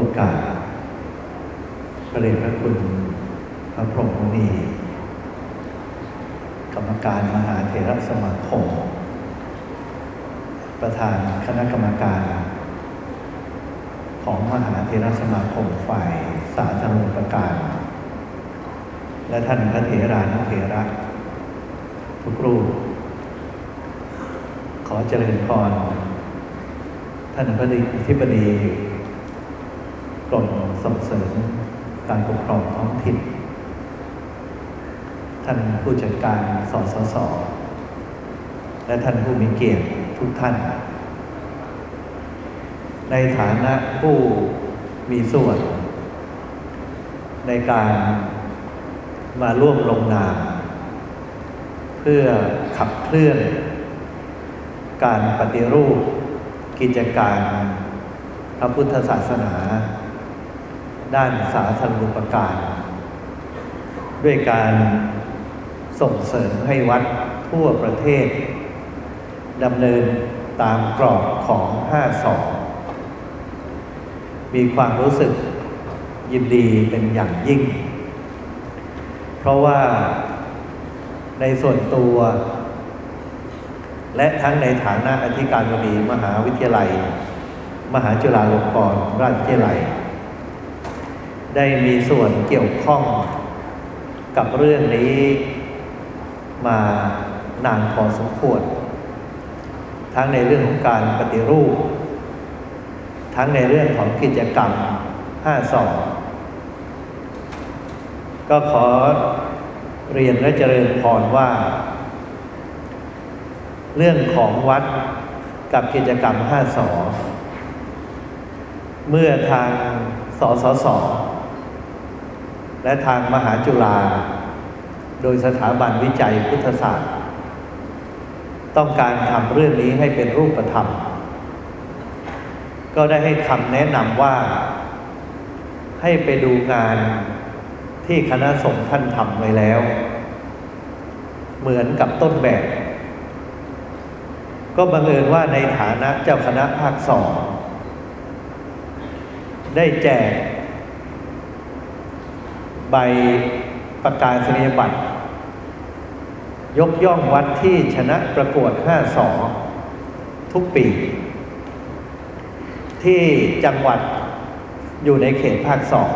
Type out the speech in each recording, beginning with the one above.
โอกาสพระเดชพระคุณพระพรหมมุนีกรรมการมหาเถรสมาคม ประธานคณะกรรมการ ของมหาเถรสมาคมฝ่ายสาธารณประการ และท่านพระเถรานุเถระทุกรูป ขอเจริญพรท่านพระอธิบดี ส่งเสริมการปกครองท้องถิ่น ท่านผู้จัดการสสส และท่านผู้มีเกียรติทุกท่าน ในฐานะผู้มีส่วน ในการมาร่วมลงนามเพื่อขับเคลื่อน การปฏิรูปกิจการพระพุทธศาสนา ด้านสาธารณูปการ ด้วยการส่งเสริมให้วัดทั่วประเทศดำเนินตามกรอบของห้าสองมีความรู้สึกยินดีเป็นอย่างยิ่ง เพราะว่าในส่วนตัว และทั้งในฐานะอธิการบดีมหาวิทยาลัย มหาจุฬาลงกรณราชวิทยาลัย ได้มีส่วนเกี่ยวข้องกับเรื่องนี้มานานพอสมควร ทั้งในเรื่องของการปฏิรูป ทั้งในเรื่องของกิจกรรม5สองก็ขอเรียนและเจริญพรว่า เรื่องของวัดกับกิจกรรม5สอเมื่อทางสสส และทางมหาจุฬาโดยสถาบันวิจัยพุทธศาสตร์ ต้องการทำเรื่องนี้ให้เป็นรูปธรรม ก็ได้ให้คำแนะนำว่า ให้ไปดูงานที่คณะสงฆ์ท่านทำไว้แล้ว เหมือนกับต้นแบบ ก็บังเอิญว่าในฐานะเจ้าคณะภาคสองได้แจก ใบประกาศนียบัตร ยกย่องวัดที่ชนะประกวด 5 สอทุกปี ที่จังหวัดอยู่ในเขตภาคสอง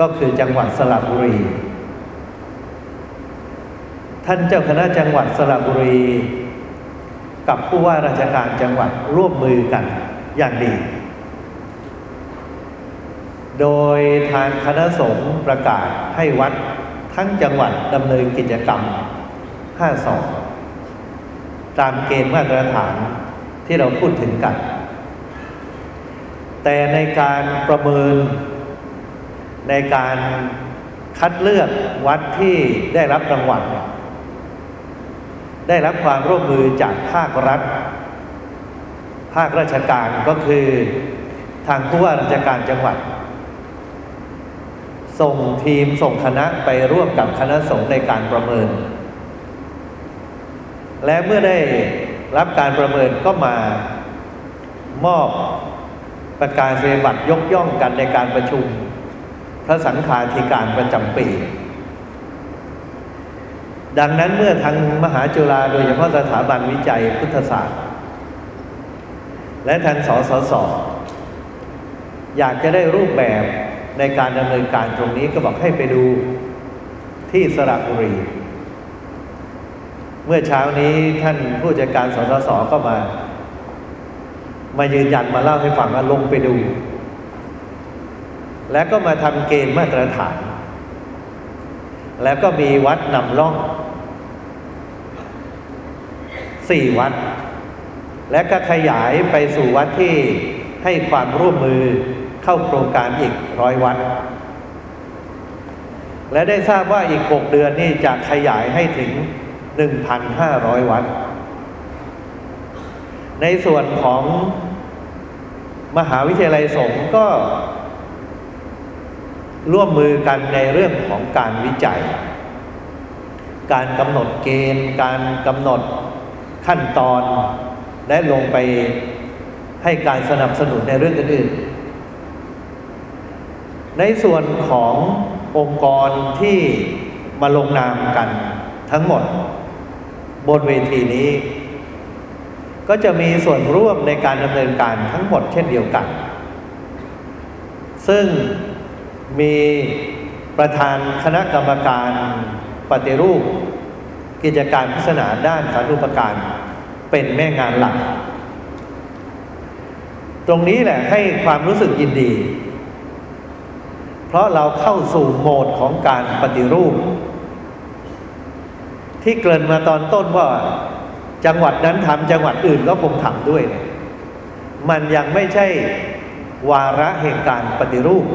ก็คือจังหวัดสระบุรี ท่านเจ้าคณะจังหวัดสระบุรี กับผู้ว่าราชการจังหวัดร่วมมือกันอย่างดี โดยทางคณะสงฆ์ประกาศให้วัดทั้งจังหวัดดำเนินกิจกรรม 52 ตามเกณฑ์มาตรฐานที่เราพูดถึงกัน แต่ในการประเมินในการคัดเลือกวัดที่ได้รับรางวัลได้รับความร่วมมือจากภาครัฐ ภาคราชการก็คือทางผู้ว่าราชการจังหวัด ส่งทีมส่งคณะไปร่วมกับคณะสงฆ์ในการประเมิน และเมื่อได้รับการประเมินก็มามอบประกาศนียบัตรยกย่องกันในการประชุม พระสังฆาธิการประจำปี ดังนั้นเมื่อทางมหาจุฬาโดยเฉพาะสถาบันวิจัยพุทธศาสตร์ และทางสสส อยากจะได้รูปแบบ ในการดำเนินการตรงนี้ก็บอกให้ไปดูที่สระบุรี เมื่อเช้านี้ท่านผู้จัดการสสสก็มา มายืนยันมาเล่าให้ฟังว่าลงไปดู และก็มาทำเกณฑ์มาตรฐาน แล้วก็มีวัดนำร่องสี่วัด และก็ขยายไปสู่วัดที่ให้ความร่วมมือ เข้าโครงการอีกร้อยวัด และได้ทราบว่าอีกหกเดือนนี่จะขยายให้ถึงหนึ่งพันห้าร้อยวัด ในส่วนของมหาวิทยาลัยสงฆ์ก็ ร่วมมือกันในเรื่องของการวิจัย การกำหนดเกณฑ์ การกำหนดขั้นตอน และลงไปให้การสนับสนุนในเรื่องอื่นๆ ในส่วนขององค์กรที่มาลงนามกันทั้งหมด บนเวทีนี้ ก็จะมีส่วนร่วมในการดำเนินการทั้งหมดเช่นเดียวกัน ซึ่งมีประธานคณะกรรมการปฏิรูป กิจการพัฒนาด้านสาธารณูปการเป็นแม่งานหลัก ตรงนี้แหละให้ความรู้สึกยินดี ราะเราเข้าสู่โหมดของการปฏิรูป ที่เกริ่นมาตอนต้นว่า จังหวัดนั้นทำจังหวัดอื่นก็คงทำด้วยเนี่ยมันยังไม่ใช่วาระแห่งการปฏิรูป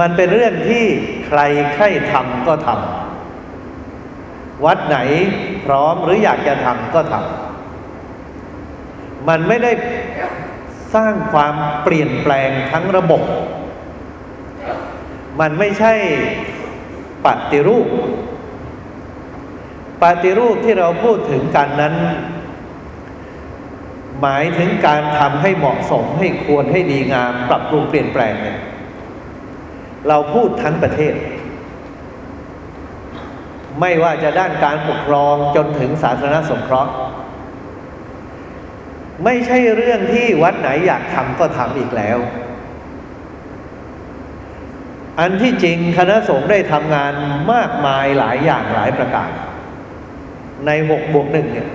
มันเป็นเรื่องที่ใครใครทำก็ทำวัดไหนพร้อมหรืออยากจะทำก็ทำมันไม่ได้สร้างความเปลี่ยนแปลงทั้งระบบ มันไม่ใช่ปฏิรูป ปฏิรูปที่เราพูดถึงกันนั้น หมายถึงการทำให้เหมาะสมให้ควรให้ดีงาม ปรับปรุงเปลี่ยนแปลงเนี่ยเราพูดทั้งประเทศ ไม่ว่าจะด้านการปกครองจนถึงสาธารณสงเคราะห์ ไม่ใช่เรื่องที่วัดไหนอยากทำก็ทำอีกแล้ว อันที่จริงคณะสงฆ์ได้ทำงานมากมายหลายอย่างหลายประการ ในหกบวกหนึ่งเนี่ย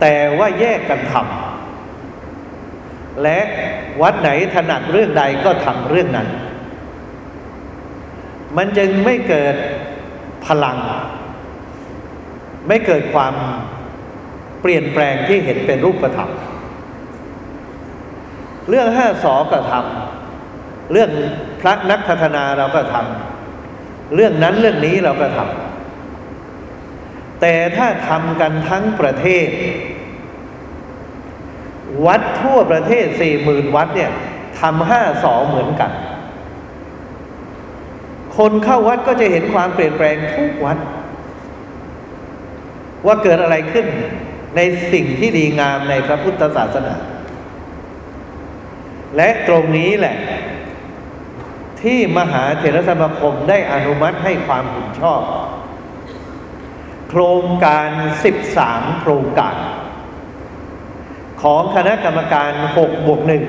แต่ว่าแยกกันทำและวัดไหนถนัดเรื่องใดก็ทำเรื่องนั้น มันจึงไม่เกิดพลัง ไม่เกิดความเปลี่ยนแปลงที่เห็นเป็นรูปธรรมเรื่องห้าสอก็ทำ เรื่องพระนักพัฒนาเราก็ทำเรื่องนั้นเรื่องนี้เราก็ทำแต่ถ้าทำกันทั้งประเทศ วัดทั่วประเทศสี่หมื่นวัดเนี่ยทำห้าสอเหมือนกัน คนเข้าวัดก็จะเห็นความเปลี่ยนแปลงทุกวัด ว่าเกิดอะไรขึ้นในสิ่งที่ดีงามในพระพุทธศาสนา และตรงนี้แหละ ที่มหาเถรสมาคมได้อนุมัติให้ความเห็นชอบ โครงการ 13 โครงการ ของคณะกรรมการ6บวกหนึ่ง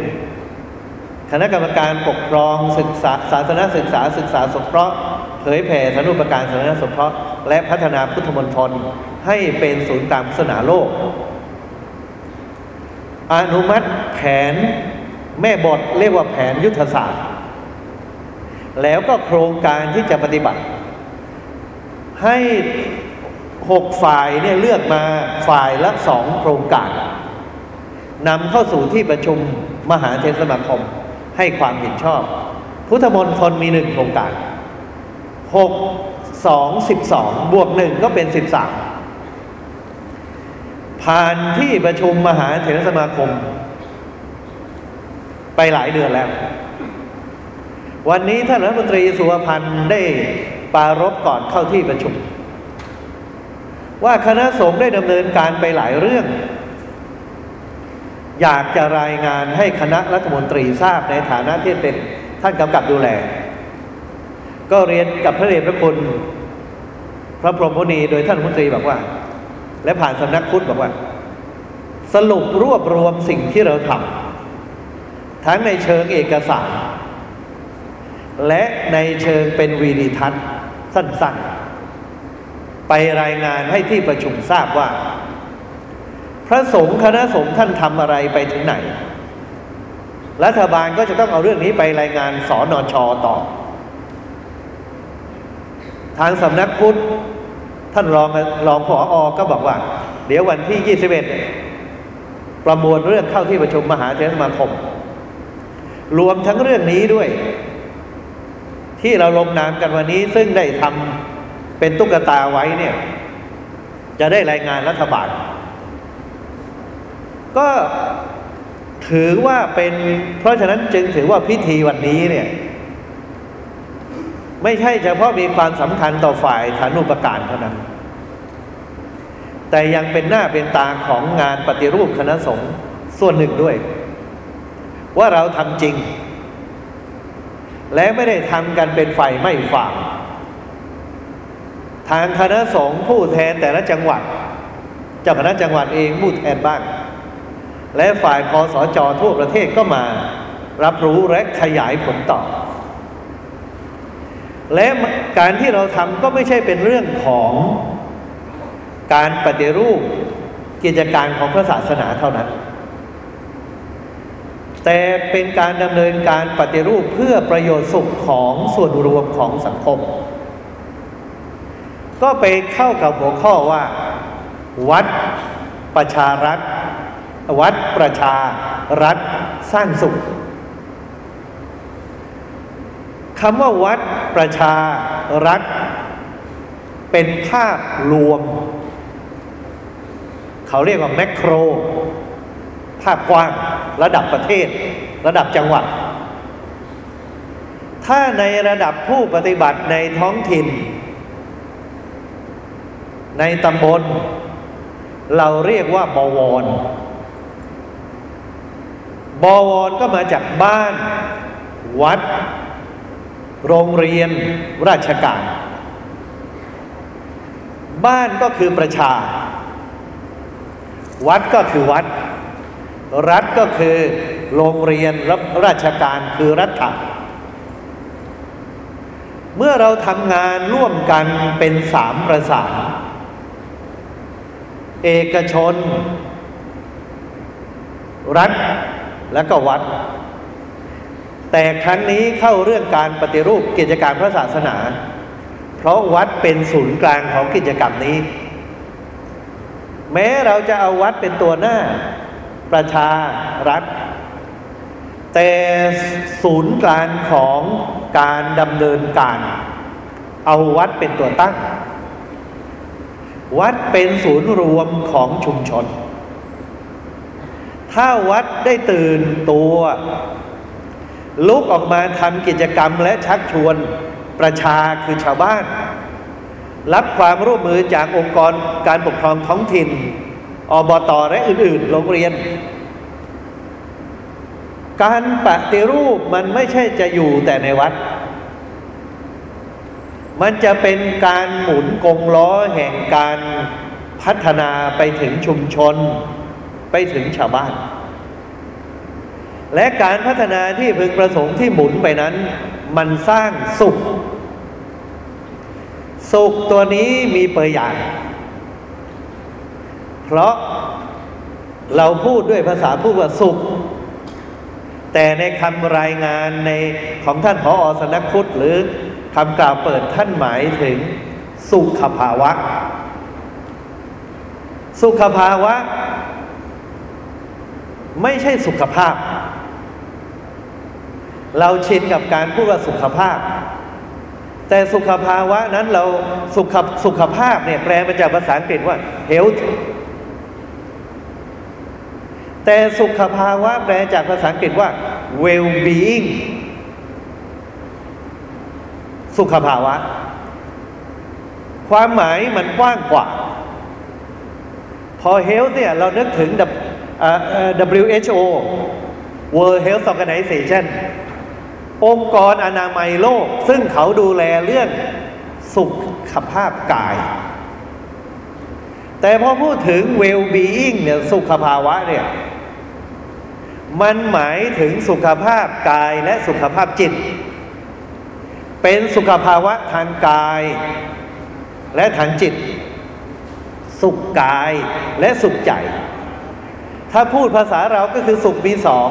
คณะกรรมการปกครองศึกษาศาสนาศึกษาศึกษาสงเคราะห์เผยแผ่สารุปการศาสนาสงเคราะห์และพัฒนาพุทธมณฑลให้เป็นศูนย์กลางศาสนาโลก อนุมัติแผนแม่บทเรียกว่าแผนยุทธศาสตร์ แล้วก็โครงการที่จะปฏิบัติ ให้หกฝ่ายเนี่ยเลือกมาฝ่ายละสองโครงการนำเข้าสู่ที่ประชุมมหาเทรสมาคมให้ความเห็นชอบ พุทธมณฑลมีหนึ่งโครงการหกสองสิบสองบวกหนึ่งก็เป็นสิบสามผ่านที่ประชุมมหาเถรสมาคม ไปหลายเดือนแล้ว วันนี้ท่านรัฐมนตรีสุวพันธ์ได้ปารบก่อนเข้าที่ประชุม ว่าคณะสงฆ์ได้ดำเนินการไปหลายเรื่อง อยากจะรายงานให้คณะรัฐมนตรีทราบในฐานะที่เป็นท่านกำกับดูแล ก็เรียนกับพระเดชพระคุณพระพรหมมุนีโดยท่านรัฐมนตรีบอกว่า และผ่านสำนักพุทธบอกว่า สรุปรวบรวมสิ่งที่เราทำทั้งในเชิงเอกสาร และในเชิงเป็นวีดีทัศน์สั้นๆ ไปรายงานให้ที่ประชุมทราบว่า พระสงฆ์คณะสงฆ์ท่านทำอะไรไปถึงไหน รัฐบาลก็จะต้องเอาเรื่องนี้ไปรายงานสอนอชอต่อ ทางสำนักพุทธท่านรองรองผออก็บอกว่า เดี๋ยววันที่ 21 ประมวลเรื่องเข้าที่ประชุมมหาเถรสมาคม รวมทั้งเรื่องนี้ด้วย ที่เราลงนามกันวันนี้ ซึ่งได้ทำเป็นตุ๊กตาไว้เนี่ย จะได้รายงานรัฐบาล ก็ถือว่าเป็น เพราะฉะนั้นจึงถือว่าพิธีวันนี้เนี่ย ไม่ใช่เฉพาะมีความสำคัญต่อฝ่ายฐานุปการเท่านั้น แต่ยังเป็นหน้าเป็นตาของงานปฏิรูปคณะสงฆ์ส่วนหนึ่งด้วย ว่าเราทำจริง และไม่ได้ทำกันเป็นไฟไม่ฝ่าทางคณะสงฆ์ผู้แทนแต่ละจังหวัดเจ้าคณะจังหวัดเองผู้แทนบ้าง และฝ่ายคอสอจอทั่วประเทศก็มา รับรู้และขยายผลต่อ และการที่เราทำก็ไม่ใช่เป็นเรื่องของการปฏิรูปกิจการของพระศาสนาเท่านั้น แต่เป็นการดำเนินการปฏิรูปเพื่อประโยชน์สุขของส่วนรวมของสังคม ก็ไปเข้ากับหัวข้อว่า วัดประชารัฐ วัดประชารัฐสร้างสุขคำว่าวัดประชารัฐ เป็นภาพรวม เขาเรียกว่าแมกโคร ภาพกว้างระดับประเทศ ระดับจังหวัด ถ้าในระดับผู้ปฏิบัติในท้องถิ่น ในตำบล เราเรียกว่าบวร บวรก็มาจากบ้าน วัด โรงเรียนราชการบ้านก็คือประชา วัดก็คือวัด รัฐก็คือโรงเรียนรับราชการคือรัฐเมื่อเราทำงานร่วมกันเป็นสามประสานเอกชน รัฐและก็วัด แต่ครั้งนี้เข้าเรื่องการปฏิรูปกิจการพระศาสนา เพราะวัดเป็นศูนย์กลางของกิจกรรมนี้ แม้เราจะเอาวัดเป็นตัวหน้า ประชารัฐ แต่ศูนย์กลางของการดำเนินการ เอาวัดเป็นตัวตั้ง วัดเป็นศูนย์รวมของชุมชน ถ้าวัดได้ตื่นตัวลุกออกมาทำกิจกรรมและชักชวนประชาคือชาวบ้าน รับความร่วมมือจากองค์กรการปกครองท้องถิ่น อบตอและอื่นๆ โรงเรียน การปฏิรูปมันไม่ใช่จะอยู่แต่ในวัด มันจะเป็นการหมุนกงล้อแห่งการพัฒนาไปถึงชุมชน ไปถึงชาวบ้าน และการพัฒนาที่พึงประสงค์ที่หมุนไปนั้น มันสร้างสุข สุขตัวนี้มีเปรยาน เพราะเราพูดด้วยภาษาพูดว่าสุข แต่ในคำรายงานในของท่านผออสนักพุทธหรือคำกล่าวเปิดท่านหมายถึงสุขภาวะ สุขภาวะ ไม่ใช่สุขภาพ เราชินกับการพูดว่าสุขภาพ แต่สุขภาวะนั้นเราสุขสุขภาพเนี่ยแปลมาจากภาษาอังกฤษว่า health แต่สุขภาวะแปลจากภาษาอังกฤษว่า well being สุขภาวะ ความหมายมันกว้างกว่า พอ health เนี่ยเรานึกถึง WHO World Health Organization องค์กรอนามัยโลก ซึ่งเขาดูแลเรื่องสุขภาพกาย แต่พอพูดถึง well-being เนี่ยสุขภาวะเนี่ย มันหมายถึงสุขภาพกายและสุขภาพจิต เป็นสุขภาวะทางกาย และทางจิต สุขกายและสุขใจ ถ้าพูดภาษาเราก็คือสุขมีสอง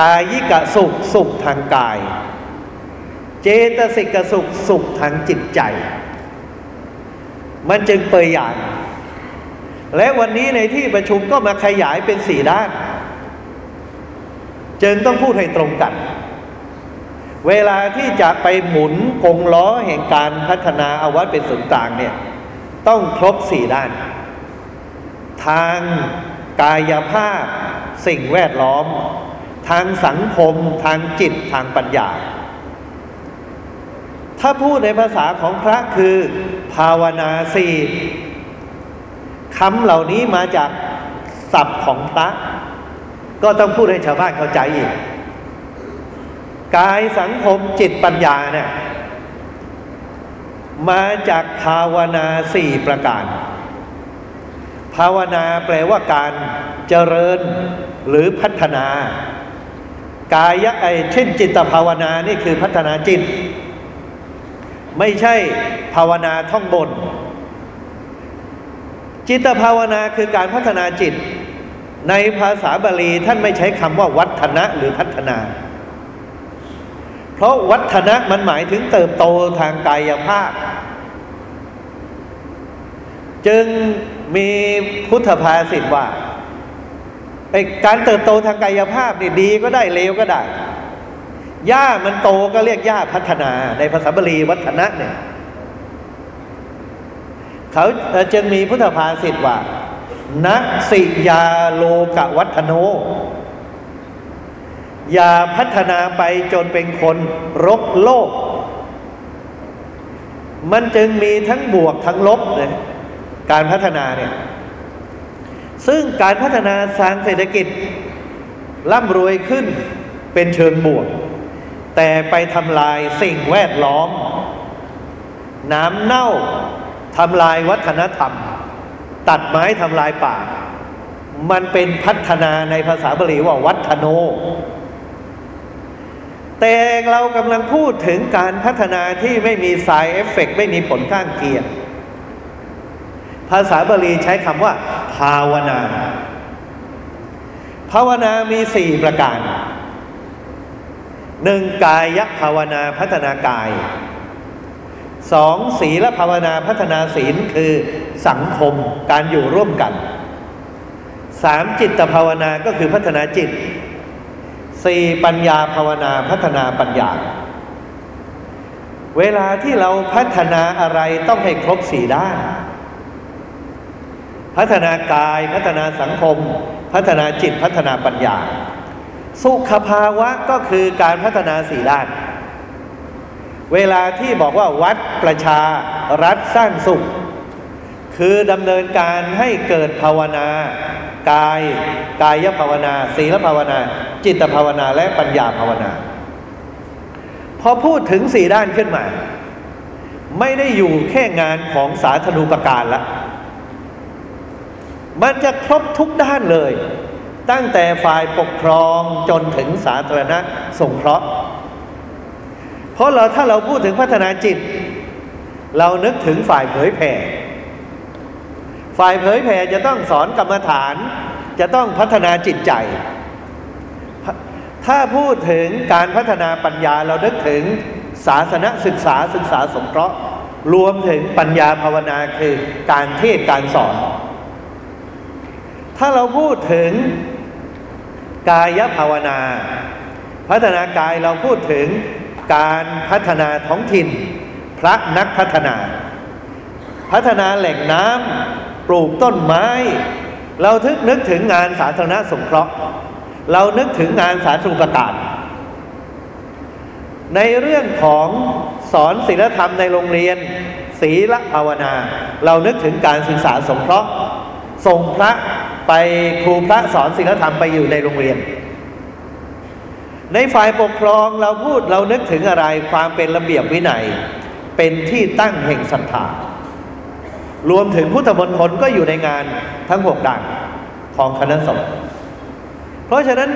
กายิกะสุขสุขทางกาย เจตสิกสุขสุขทางจิตใจ มันจึงเปยอย่าง และวันนี้ในที่ประชุมก็มาขยายเป็นสี่ด้าน จึงต้องพูดให้ตรงกัน เวลาที่จะไปหมุนกงล้อแห่งการพัฒนาอาวัตเป็นศูนย์กลางเนี่ย ต้องครบสี่ด้าน ทางกายภาพ สิ่งแวดล้อม ทางสังคม ทางจิตทางปัญญา ถ้าพูดในภาษาของพระคือ ภาวนาสี คำเหล่านี้มาจากศัพท์ของพระก็ต้องพูดให้ชาวบ้านเข้าใจอีก กายสังคมจิตปัญญาเนี่ยมาจากภาวนาสี่ประการ ภาวนาแปลว่าการเจริญหรือพัฒนา กายไอเช่นจิตภาวนานี่คือพัฒนาจิต ไม่ใช่ภาวนาท่องบน จิตภาวนาคือการพัฒนาจิต ในภาษาบาลีท่านไม่ใช้คำว่าวัฒนะหรือพัฒนา เพราะวัฒนะมันหมายถึงเติบโตทางกายภาพ จึงมีพุทธภาษิตว่าการเติบโตทางกายภาพนี่ดีก็ได้เลวก็ได้หญ้ามันโตก็เรียกหญ้าพัฒนา ในภาษาบาลีวัฒนะเนี่ย เขาจึงมีพุทธภาษิตว่า นักสิยาโลกวัฒโน อย่าพัฒนาไปจนเป็นคนรกโลก มันจึงมีทั้งบวกทั้งลบเลยการพัฒนาเนี่ย ซึ่งการพัฒนาทางเศรษฐกิจร่ำรวยขึ้นเป็นเชิงบวก แต่ไปทำลายสิ่งแวดล้อม น้ำเน่า ทำลายวัฒนธรรม ตัดไม้ทำลายป่า มันเป็นพัฒนาในภาษาบาลีว่าวัฒโน แต่เรากำลังพูดถึงการพัฒนาที่ไม่มีสายเอฟเฟกไม่มีผลข้างเคียงภาษาบาลีใช้คำว่า ภาวนา ภาวนามีสี่ประการหนึ่งกายภาวนาพัฒนากาย สองศีลภาวนาพัฒนาศีลคือสังคมการอยู่ร่วมกันสามจิตภาวนาก็คือพัฒนาจิตสี่ปัญญาภาวนาพัฒนาปัญญา เวลาที่เราพัฒนาอะไรต้องให้ครบสี่ด้าน พัฒนากายพัฒนาสังคม พัฒนาจิตพัฒนาปัญญา สุขภาวะก็คือการพัฒนาสี่ด้าน เวลาที่บอกว่าวัดประชารัฐสร้างสุข คือดำเนินการให้เกิดภาวนากาย กายภาวนา ศีลภาวนา จิตภาวนาและปัญญาภาวนา พอพูดถึงสี่ด้านขึ้นมา ไม่ได้อยู่แค่งานของสาธารณูปการละ มันจะครบทุกด้านเลย ตั้งแต่ฝ่ายปกครองจนถึงสาธารณะสงเคราะห์ เพราะเราถ้าเราพูดถึงพัฒนาจิต เรานึกถึงฝ่ายเผยแผ่ ฝ่ายเผยแผ่จะต้องสอนกรรมฐาน จะต้องพัฒนาจิตใจ ถ้าพูดถึงการพัฒนาปัญญาเรานึกถึงศาสนศึกษาศึกษาสงเคราะห์ รวมถึงปัญญาภาวนาคือการเทศการสอน ถ้าเราพูดถึงกายภาวนา พัฒนากายเราพูดถึง การพัฒนาท้องถิ่น พระนักพัฒนา พัฒนาแหล่งน้ำปลูกต้นไม้ เราทึกนึกถึงงานสาธารณสงเคราะห์ เรานึกถึงงานสาธารณประการในเรื่องของสอนศีลธรรมในโรงเรียนศีลภาวนา เรานึกถึงการศึกษาสงเคราะห์ส่งพระไปครูพระสอนศีลธรรมไปอยู่ในโรงเรียน ในฝ่ายปกครองเราพูดเรานึกถึงอะไรความเป็นระเบียบวินัย เป็นที่ตั้งแห่งศรัทธารวมถึงพุทธมณฑลก็อยู่ในงานทั้งหกด่านของคณะสงฆ์เพราะฉะนั้น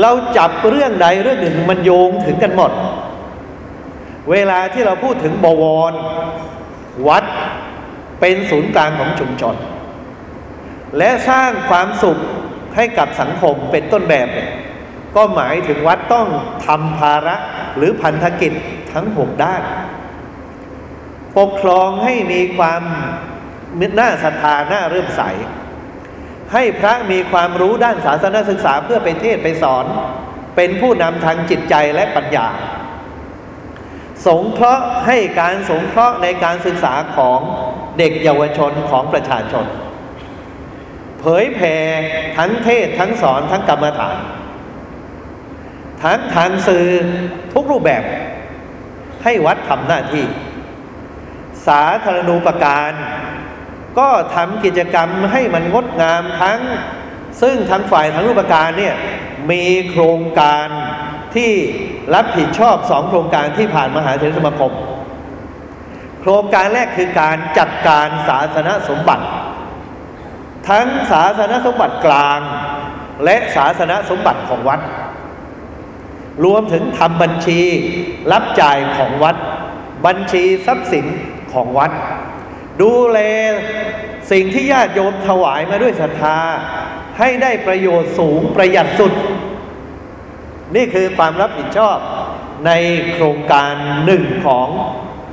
เราจับเรื่องใดเรื่องหนึ่งมันโยงถึงกันหมด เวลาที่เราพูดถึงบวร วัดเป็นศูนย์กลางของชุมชน และสร้างความสุขให้กับสังคมเป็นต้นแบบเนี่ย ก็หมายถึงวัดต้องทำภาระหรือพันธกิจทั้งหกด้าน ปกครองให้มีความมิตรหน้าศรัทธาหน้าเริ่มใส ให้พระมีความรู้ด้านศาสนศึกษาเพื่อไปเทศไปสอน เป็นผู้นำทางจิตใจและปัญญา สงเคราะห์ให้การสงเคราะห์ในการศึกษาของเด็กเยาวชนของประชาชน เผยแผ่ทั้งเทศทั้งสอนทั้งกรรมฐาน ทั้งทางสื่อทุกรูปแบบ ให้วัดทำหน้าที่ สาธารณูปการ ก็ทำกิจกรรมให้มันงดงามทั้ง ซึ่งทั้งฝ่ายทั้งรูปการเนี่ยมีโครงการที่รับผิดชอบสองโครงการที่ผ่านมหาเถรสมาคม โครงการแรกคือการจัดการศาสนสมบัติ ทั้งศาสนสมบัติกลาง และศาสนสมบัติของวัด รวมถึงทำบัญชี รับจ่ายของวัด บัญชีทรัพย์สินของวัด ดูแลสิ่งที่ญาติโยมถวายมาด้วยศรัทธา ให้ได้ประโยชน์สูงประหยัดสุด นี่คือความรับผิดชอบในโครงการหนึ่งของ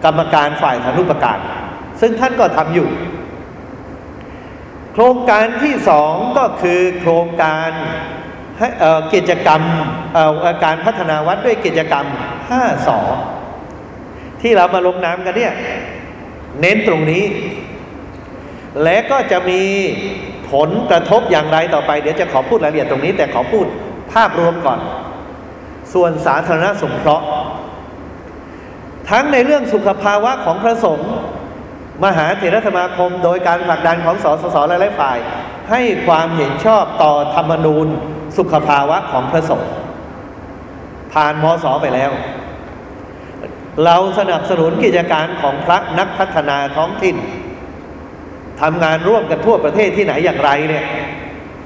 กรรมการฝ่ายธนุปการ ซึ่งท่านก็ทำอยู่ โครงการที่สองก็คือโครงการ กิจกรรมการพัฒนาวัดด้วยกิจกรรม5สอที่เรามาลงนามกันเนี่ย เน้นตรงนี้ และก็จะมีผลกระทบอย่างไรต่อไป เดี๋ยวจะขอพูดรายละเอียดตรงนี้ แต่ขอพูดภาพรวมก่อน ส่วนสาธารณสงเคราะห์ทั้งในเรื่องสุขภาวะของพระสงฆ์มหาเถรสมาคม โดยการผลักดันของสสสหลายฝ่าย ให้ความเห็นชอบต่อธรรมนูญสุขภาวะของพระสงฆ์ผ่านมศไปแล้ว เราสนับสนุนกิจการของพระนักพัฒนาท้องถิ่นทำงานร่วมกันทั่วประเทศที่ไหนอย่างไรเนี่ย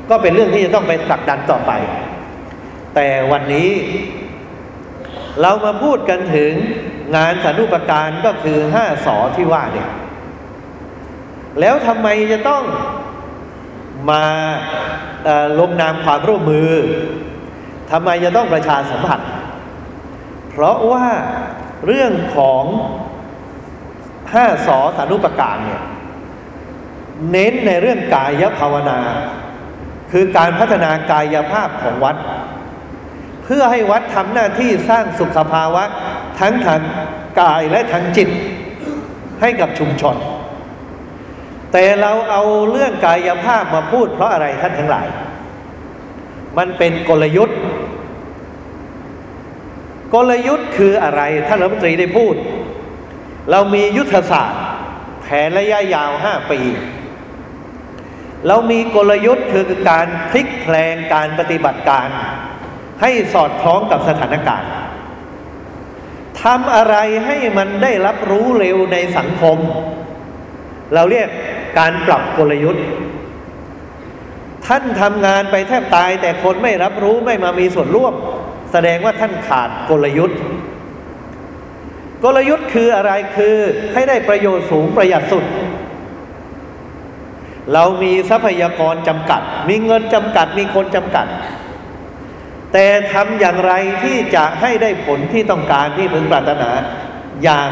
ก็เป็นเรื่องที่จะต้องไปผลักดันต่อไป แต่วันนี้ เรามาพูดกันถึงงานสารุปการก็คือห้าสอที่ว่าเนี่ย แล้วทำไมจะต้อง มาลงนามความร่วมมือทำไมจะต้องประชาสัมพันธ์ เพราะว่าเรื่องของห้าสอสารุปการเนี่ยเน้นในเรื่องกายภาวนา คือการพัฒนากายภาพของวัด เพื่อให้วัดทำหน้าที่สร้างสุขภาวะ ทั้งทางกายและทางจิตให้กับชุมชน แต่เราเอาเรื่องกายภาพมาพูดเพราะอะไรท่านทั้งหลาย มันเป็นกลยุทธ์ กลยุทธ์คืออะไรท่านรัฐมนตรีได้พูด เรามียุทธศาสตร์ แผนระยะยาวห้าปี เรามีกลยุทธ์คือการพลิกแปลงการปฏิบัติการ ให้สอดคล้องกับสถานการณ์ทำอะไรให้มันได้รับรู้เร็วในสังคม เราเรียก การปรับกลยุทธ์ ท่านทำงานไปแทบตาย แต่คนไม่รับรู้ไม่มามีส่วนร่วม แสดงว่าท่านขาดกลยุทธ์ กลยุทธ์คืออะไรคือให้ได้ประโยชน์สูงประหยัดสุด เรามีทรัพยากรจำกัด มีเงินจำกัด มีคนจำกัด แต่ทำอย่างไรที่จะให้ได้ผลที่ต้องการที่พึงปรารถนา อย่าง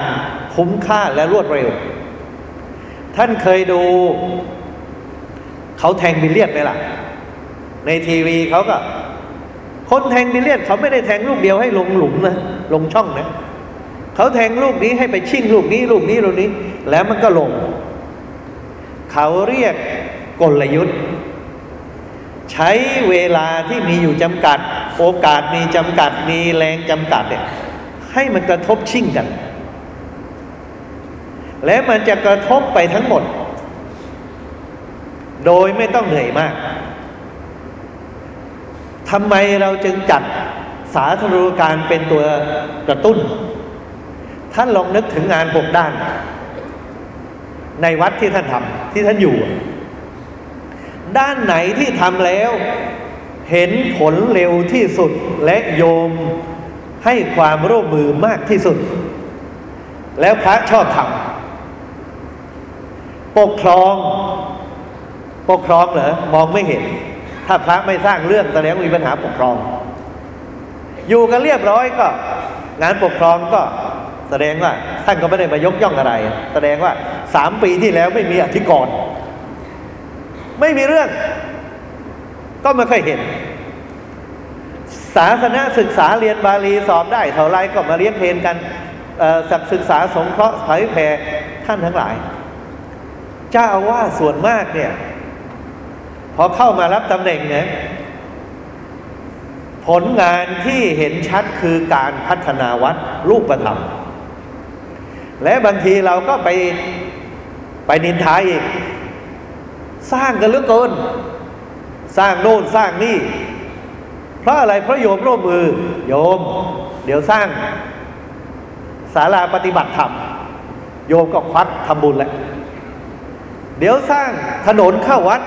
คุ้มค่าและรวดเร็ว ท่านเคยดู เขาแทงบิลเลียดไหมล่ะ ในทีวีเขาก็ คนแทงบิลเลียดเขาไม่ได้แทงลูกเดียวให้ลงหลุมนะลงช่องนะเขาแทงลูกนี้ให้ไปชิ่งลูกนี้ ลูกนี้ลูกนี้ แล้วมันก็ลง เขาเรียกกลยุทธ์ ใช้เวลาที่มีอยู่จำกัด โอกาสมีจำกัดมีแรงจำกัดเนี่ยให้มันกระทบชิ่งกัน และมันจะกระทบไปทั้งหมด โดยไม่ต้องเหนื่อยมากทำไมเราจึงจัดสาธารณการเป็นตัวกระตุ้น ท่านลองนึกถึงงานหกด้าน ในวัดที่ท่านทำที่ท่านอยู่ ด้านไหนที่ทำแล้ว เห็นผลเร็วที่สุดและโยมให้ความร่วมมือมากที่สุด แล้วพระชอบทำ ปกครอง ปกครองเหรอมองไม่เห็น ถ้าพระไม่สร้างเรื่องแสดงมีปัญหาปกครอง อยู่กันเรียบร้อยก็ งานปกครองก็แสดงว่าท่านก็ไม่ได้มายกย่องอะไร แสดงว่าสามปีที่แล้วไม่มีอธิกรณ์ไม่มีเรื่อง ก็ไม่เคยเห็น ศาสนาศึกษาเรียนบาลีสอบได้เท่าไรก็มาเรียนเพลนกันศึกษาสงเคราะห์เผยแผ่ท่านทั้งหลาย เจ้าอาวาส่วนมากเนี่ย พอเข้ามารับตำแหน่งเนี่ยผลงานที่เห็นชัดคือการพัฒนาวัดรูปธรรม และบางทีเราก็ไปไปนินทาอีก สร้างกันเหลือเกิน สร้างโน่นสร้างนี่ เพราะอะไรเพราะโยมร่วมมือ โยม เดี๋ยวสร้างศาลาปฏิบัติธรรม โยมก็ควักทำบุญแหละ เดี๋ยวสร้างถนนเข้าวัด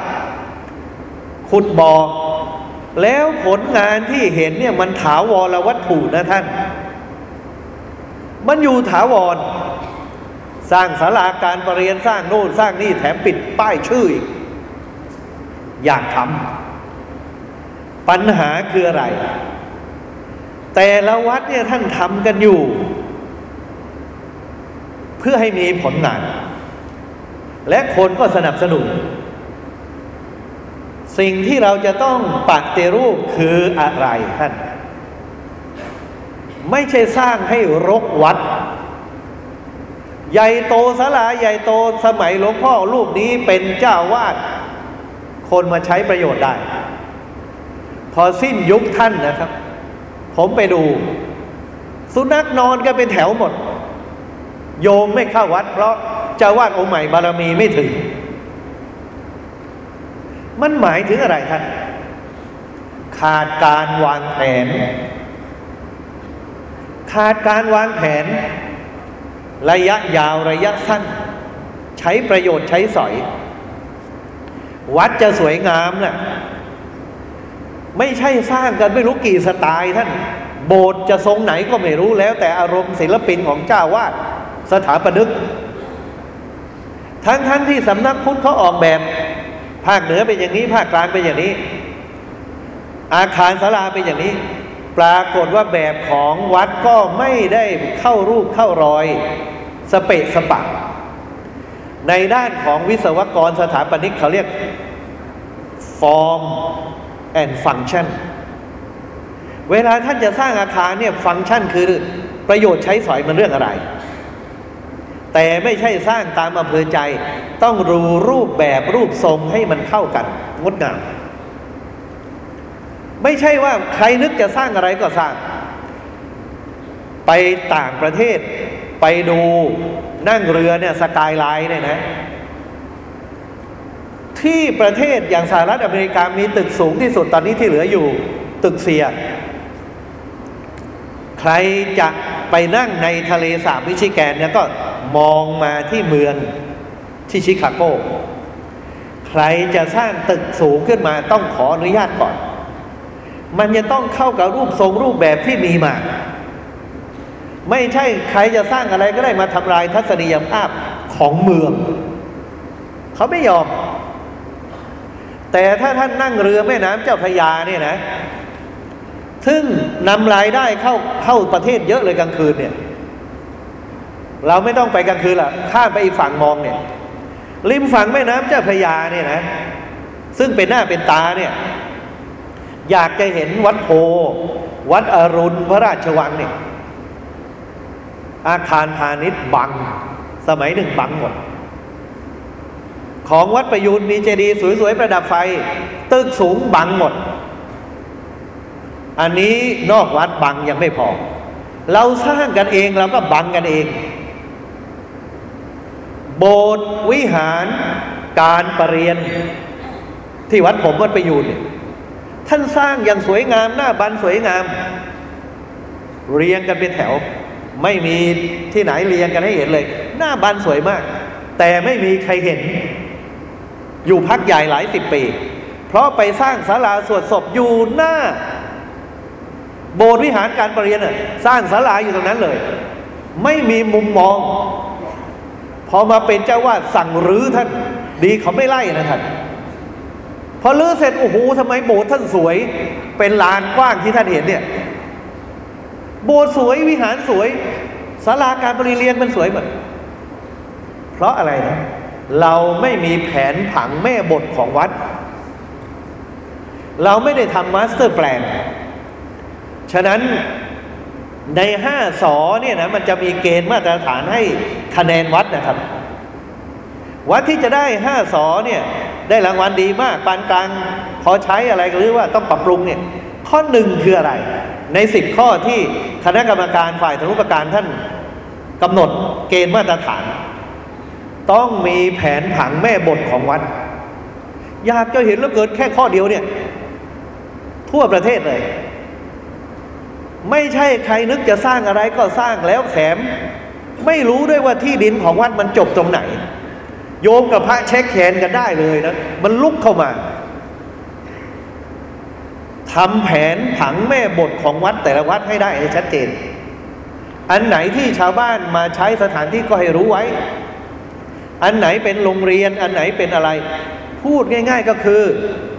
ขุดบ่อแล้วผลงานที่เห็นเนี่ยมันถาวรวัตถุนะท่าน มันอยู่ถาวร สร้างศาลาการประเรียนสร้างโน่นสร้างนี่แถมปิดป้ายชื่ออีกอยากทำปัญหาคืออะไร แต่ละวัดเนี่ยท่านทำกันอยู่ เพื่อให้มีผลงาน และคนก็สนับสนุน สิ่งที่เราจะต้องปฏิรูปคืออะไรท่าน ไม่ใช่สร้างให้รกวัด ใหญ่โตสลาใหญ่โตสมัยหลวงพ่อรูปนี้เป็นเจ้าวาด คนมาใช้ประโยชน์ได้ พอสิ้นยุคท่านนะครับ ผมไปดู สุนัขนอนกันเป็นแถวหมด โยมไม่เข้าวัดเพราะ จ้าวาดองค์ใหม่บารมีไม่ถึง มันหมายถึงอะไรท่านขาดการวางแผน ขาดการวางแผน ระยะยาวระยะสั้น ใช้ประโยชน์ใช้สอย วัดจะสวยงามนะ่ะไม่ใช่สร้างกันไม่รู้กี่สไตล์ท่าน โบสถ์จะทรงไหนก็ไม่รู้แล้ว แต่อารมณ์ศิลปินของเจ้าวาดสถาปนิก ทั้งทั้งที่สำนักพุทธเขาออกแบบ ภาคเหนือเป็นอย่างนี้ ภาคกลางเป็นอย่างนี้ อาคารศาลาเป็นอย่างนี้ ปรากฏว่าแบบของวัดก็ไม่ได้เข้ารูปเข้ารอย สเปะสปะ ในด้านของวิศวกรสถาปนิกเขาเรียก form and function เวลาท่านจะสร้างอาคารเนี่ยฟังก์ชันคือประโยชน์ใช้สอยมันเรื่องอะไร แต่ไม่ใช่สร้างตามอำเภอใจ ต้องรูรูปแบบรูปทรงให้มันเข้ากัน งดงาม ไม่ใช่ว่าใครนึกจะสร้างอะไรก็สร้าง ไปต่างประเทศ ไปดูนั่งเรือเนี่ยสกายไลน์เนี่ยนะ ที่ประเทศอย่างสหรัฐอเมริกามีตึกสูงที่สุดตอนนี้ที่เหลืออยู่ ตึกเซีย ใครจะไปนั่งในทะเลสาบมิชิแกนเนี่ยก็ มองมาที่เมืองที่ชิคาโก ใครจะสร้างตึกสูงขึ้นมาต้องขออนุญาตก่อน มันจะต้องเข้ากับรูปทรงรูปแบบที่มีมา ไม่ใช่ใครจะสร้างอะไรก็ได้มาทำลายทัศนียภาพของเมือง เขาไม่ยอม แต่ถ้าท่านนั่งเรือแม่น้ำเจ้าพระยาเนี่ยนะ ซึ่งนำรายได้เข้าเข้าประเทศเยอะเลยกลางคืนเนี่ย เราไม่ต้องไปกลางคืนละข้ามไปอีกฝั่งมองเนี่ย ริมฝั่งแม่น้ำเจ้าพระยาเนี่ยนะ ซึ่งเป็นหน้าเป็นตาเนี่ย อยากจะเห็นวัดโพ วัดอรุณพระราชวังเนี่ยอาคารพาณิชย์บัง สมัยหนึ่งบังหมด ของวัดประยูนมีเจดีย์สวยๆ ประดับไฟ ตึกสูงบังหมด อันนี้นอกวัดบังยังไม่พอ เราสร้างกันเองเราก็บังกันเอง โบสถ์วิหารการประเรียน ที่วัดผมวัดประยูนเนี่ยท่านสร้างอย่างสวยงามหน้าบันสวยงาม เรียงกันเป็นแถว ไม่มีที่ไหนเรียงกันให้เห็นเลย หน้าบันสวยมาก แต่ไม่มีใครเห็น อยู่พักใหญ่หลายสิบปี เพราะไปสร้างศาลาสวดศพอยู่หน้า โบสถ์วิหารการประเรียนน่ะสร้างศาลาอยู่ตรงนั้นเลย ไม่มีมุมมอง พอมาเป็นเจ้าวาดสั่งรื้อท่าน ดีเขาไม่ไล่นะท่านพอรื้อเสร็จโอ้โหทำไมโบสถ์ท่านสวย เป็นลานกว้างที่ท่านเห็นเนี่ย โบสถ์สวยวิหารสวยศาลาการประเรียนมันสวยหมดเพราะอะไรนะเราไม่มีแผนผังแม่บทของวัด เราไม่ได้ทำมาสเตอร์แปลนฉะนั้น ในห้าสอเนี่ยนะมันจะมีเกณฑ์มาตรฐานให้คะแนนวัดนะครับ วัดที่จะได้ห้าสอเนี่ยได้รางวัลดีมากปานกลางพอใช้อะไรหรือว่าต้องปรับปรุงเนี่ยข้อหนึ่งคืออะไร ในสิบข้อที่คณะกรรมการฝ่ายธนุปการท่านกำหนดเกณฑ์มาตรฐาน ต้องมีแผนผังแม่บทของวัด อยากจะเห็นแล้วเกิดแค่ข้อเดียวเนี่ย ทั่วประเทศเลย ไม่ใช่ใครนึกจะสร้างอะไรก็สร้างแล้วแถม ไม่รู้ด้วยว่าที่ดินของวัดมันจบตรงไหน โยมกับพระเช็คแขนกันได้เลยนะ มันลุกเข้ามาทำแผนผังแม่บทของวัดแต่ละวัดให้ได้ให้ชัดเจน อันไหนที่ชาวบ้านมาใช้สถานที่ก็ให้รู้ไว้ อันไหนเป็นโรงเรียน อันไหนเป็นอะไร พูดง่าย ๆก็คือ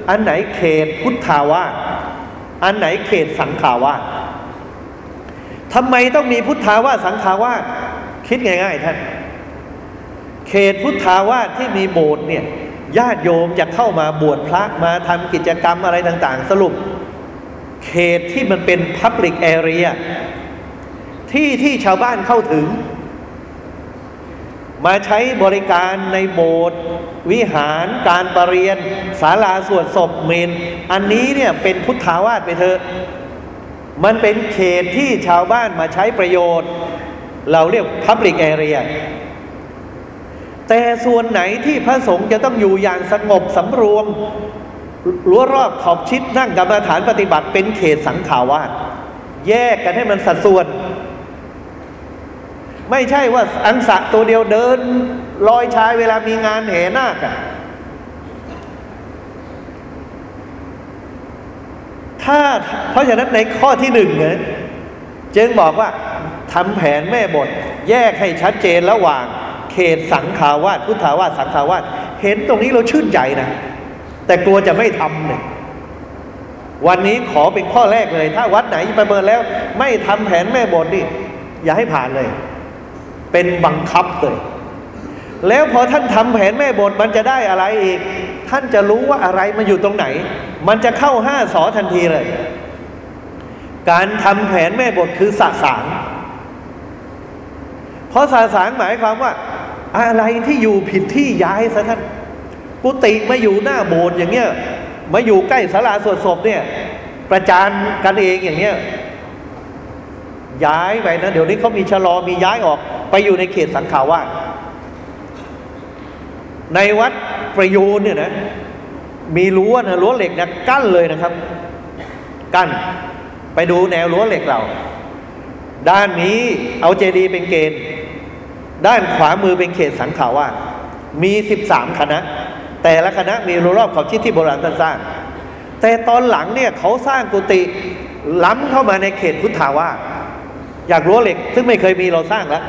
อันไหนเขตพุทธาวาสอันไหนเขตสังขาวาส ทำไมต้องมีพุทธาวาสสังขาวาสคิดง่ายๆท่าน เขตพุทธาวาสที่มีโบสถ์เนี่ยญาติโยมจะเข้ามาบวชพระมาทำกิจกรรมอะไรต่าง ๆ สรุป เขตที่มันเป็น Public Area ที่ที่ชาวบ้านเข้าถึง มาใช้บริการในโบสถ์วิหารการประเรียนศาลาสวดศพเมน อันนี้เนี่ยเป็นพุทธาวาสไปเถอะ มันเป็นเขตที่ชาวบ้านมาใช้ประโยชน์ เราเรียก Public Area แต่ส่วนไหนที่พระสงฆ์จะต้องอยู่อย่างสงบสำรวมรั้วรอบขอบชิดนั่งกรรมฐานปฏิบัติเป็นเขตสังขาวาสแยกกันให้มันสัดส่วน ไม่ใช่ว่าอังสะตัวเดียวเดิน ลอยชายเวลามีงานแห่นาคอะ ถ้าเพราะฉะนั้นในข้อที่หนึ่งเนี่ยจึงบอกว่าทำแผนแม่บท แยกให้ชัดเจนระหว่าง เขตสังขาวาสพุทธาวาสสังขาวาสเห็นตรงนี้เราชื่นใจนะ แต่กลัวจะไม่ทำเนี่ยวันนี้ขอเป็นข้อแรกเลย ถ้าวัดไหนประเมินแล้ว ไม่ทำแผนแม่บทนี่อย่าให้ผ่านเลย เป็นบังคับเลย แล้วพอท่านทำแผนแม่บทมันจะได้อะไรอีก ท่านจะรู้ว่าอะไรมันอยู่ตรงไหน มันจะเข้าห้าสอทันทีเลย การทำแผนแม่บทคือสสารเพราะสสารหมายความว่า อะไรที่อยู่ผิดที่ย้ายซะท่านกุฏิมาอยู่หน้าโบสถ์อย่างเงี้ยมาอยู่ใกล้ศาลาสวดศพเนี่ย ประจานกันเองอย่างเงี้ยย้ายไปนะเดี๋ยวนี้เขามีชะลอมีย้ายออก ไปอยู่ในเขตสังขาวาสในวัด ประยูนเนี่ยนะมีรั้วนะรั้วเหล็กนะกั้นเลยนะครับ กั้นไปดูแนวรั้วเหล็กเรา ด้านนี้เอาเจดีย์เป็นเกณฑ์ ด้านขวามือเป็นเขตสังขาวามีสิบสามคณะ แต่ละคณะมีรั้วรอบขอบชิดที่โบราณท่านสร้าง แต่ตอนหลังเนี่ยเขาสร้างกุฏิล้ำเข้ามาในเขตพุทธาวาสอยากรั้วเหล็ก ซึ่งไม่เคยมีเราสร้างแล้ว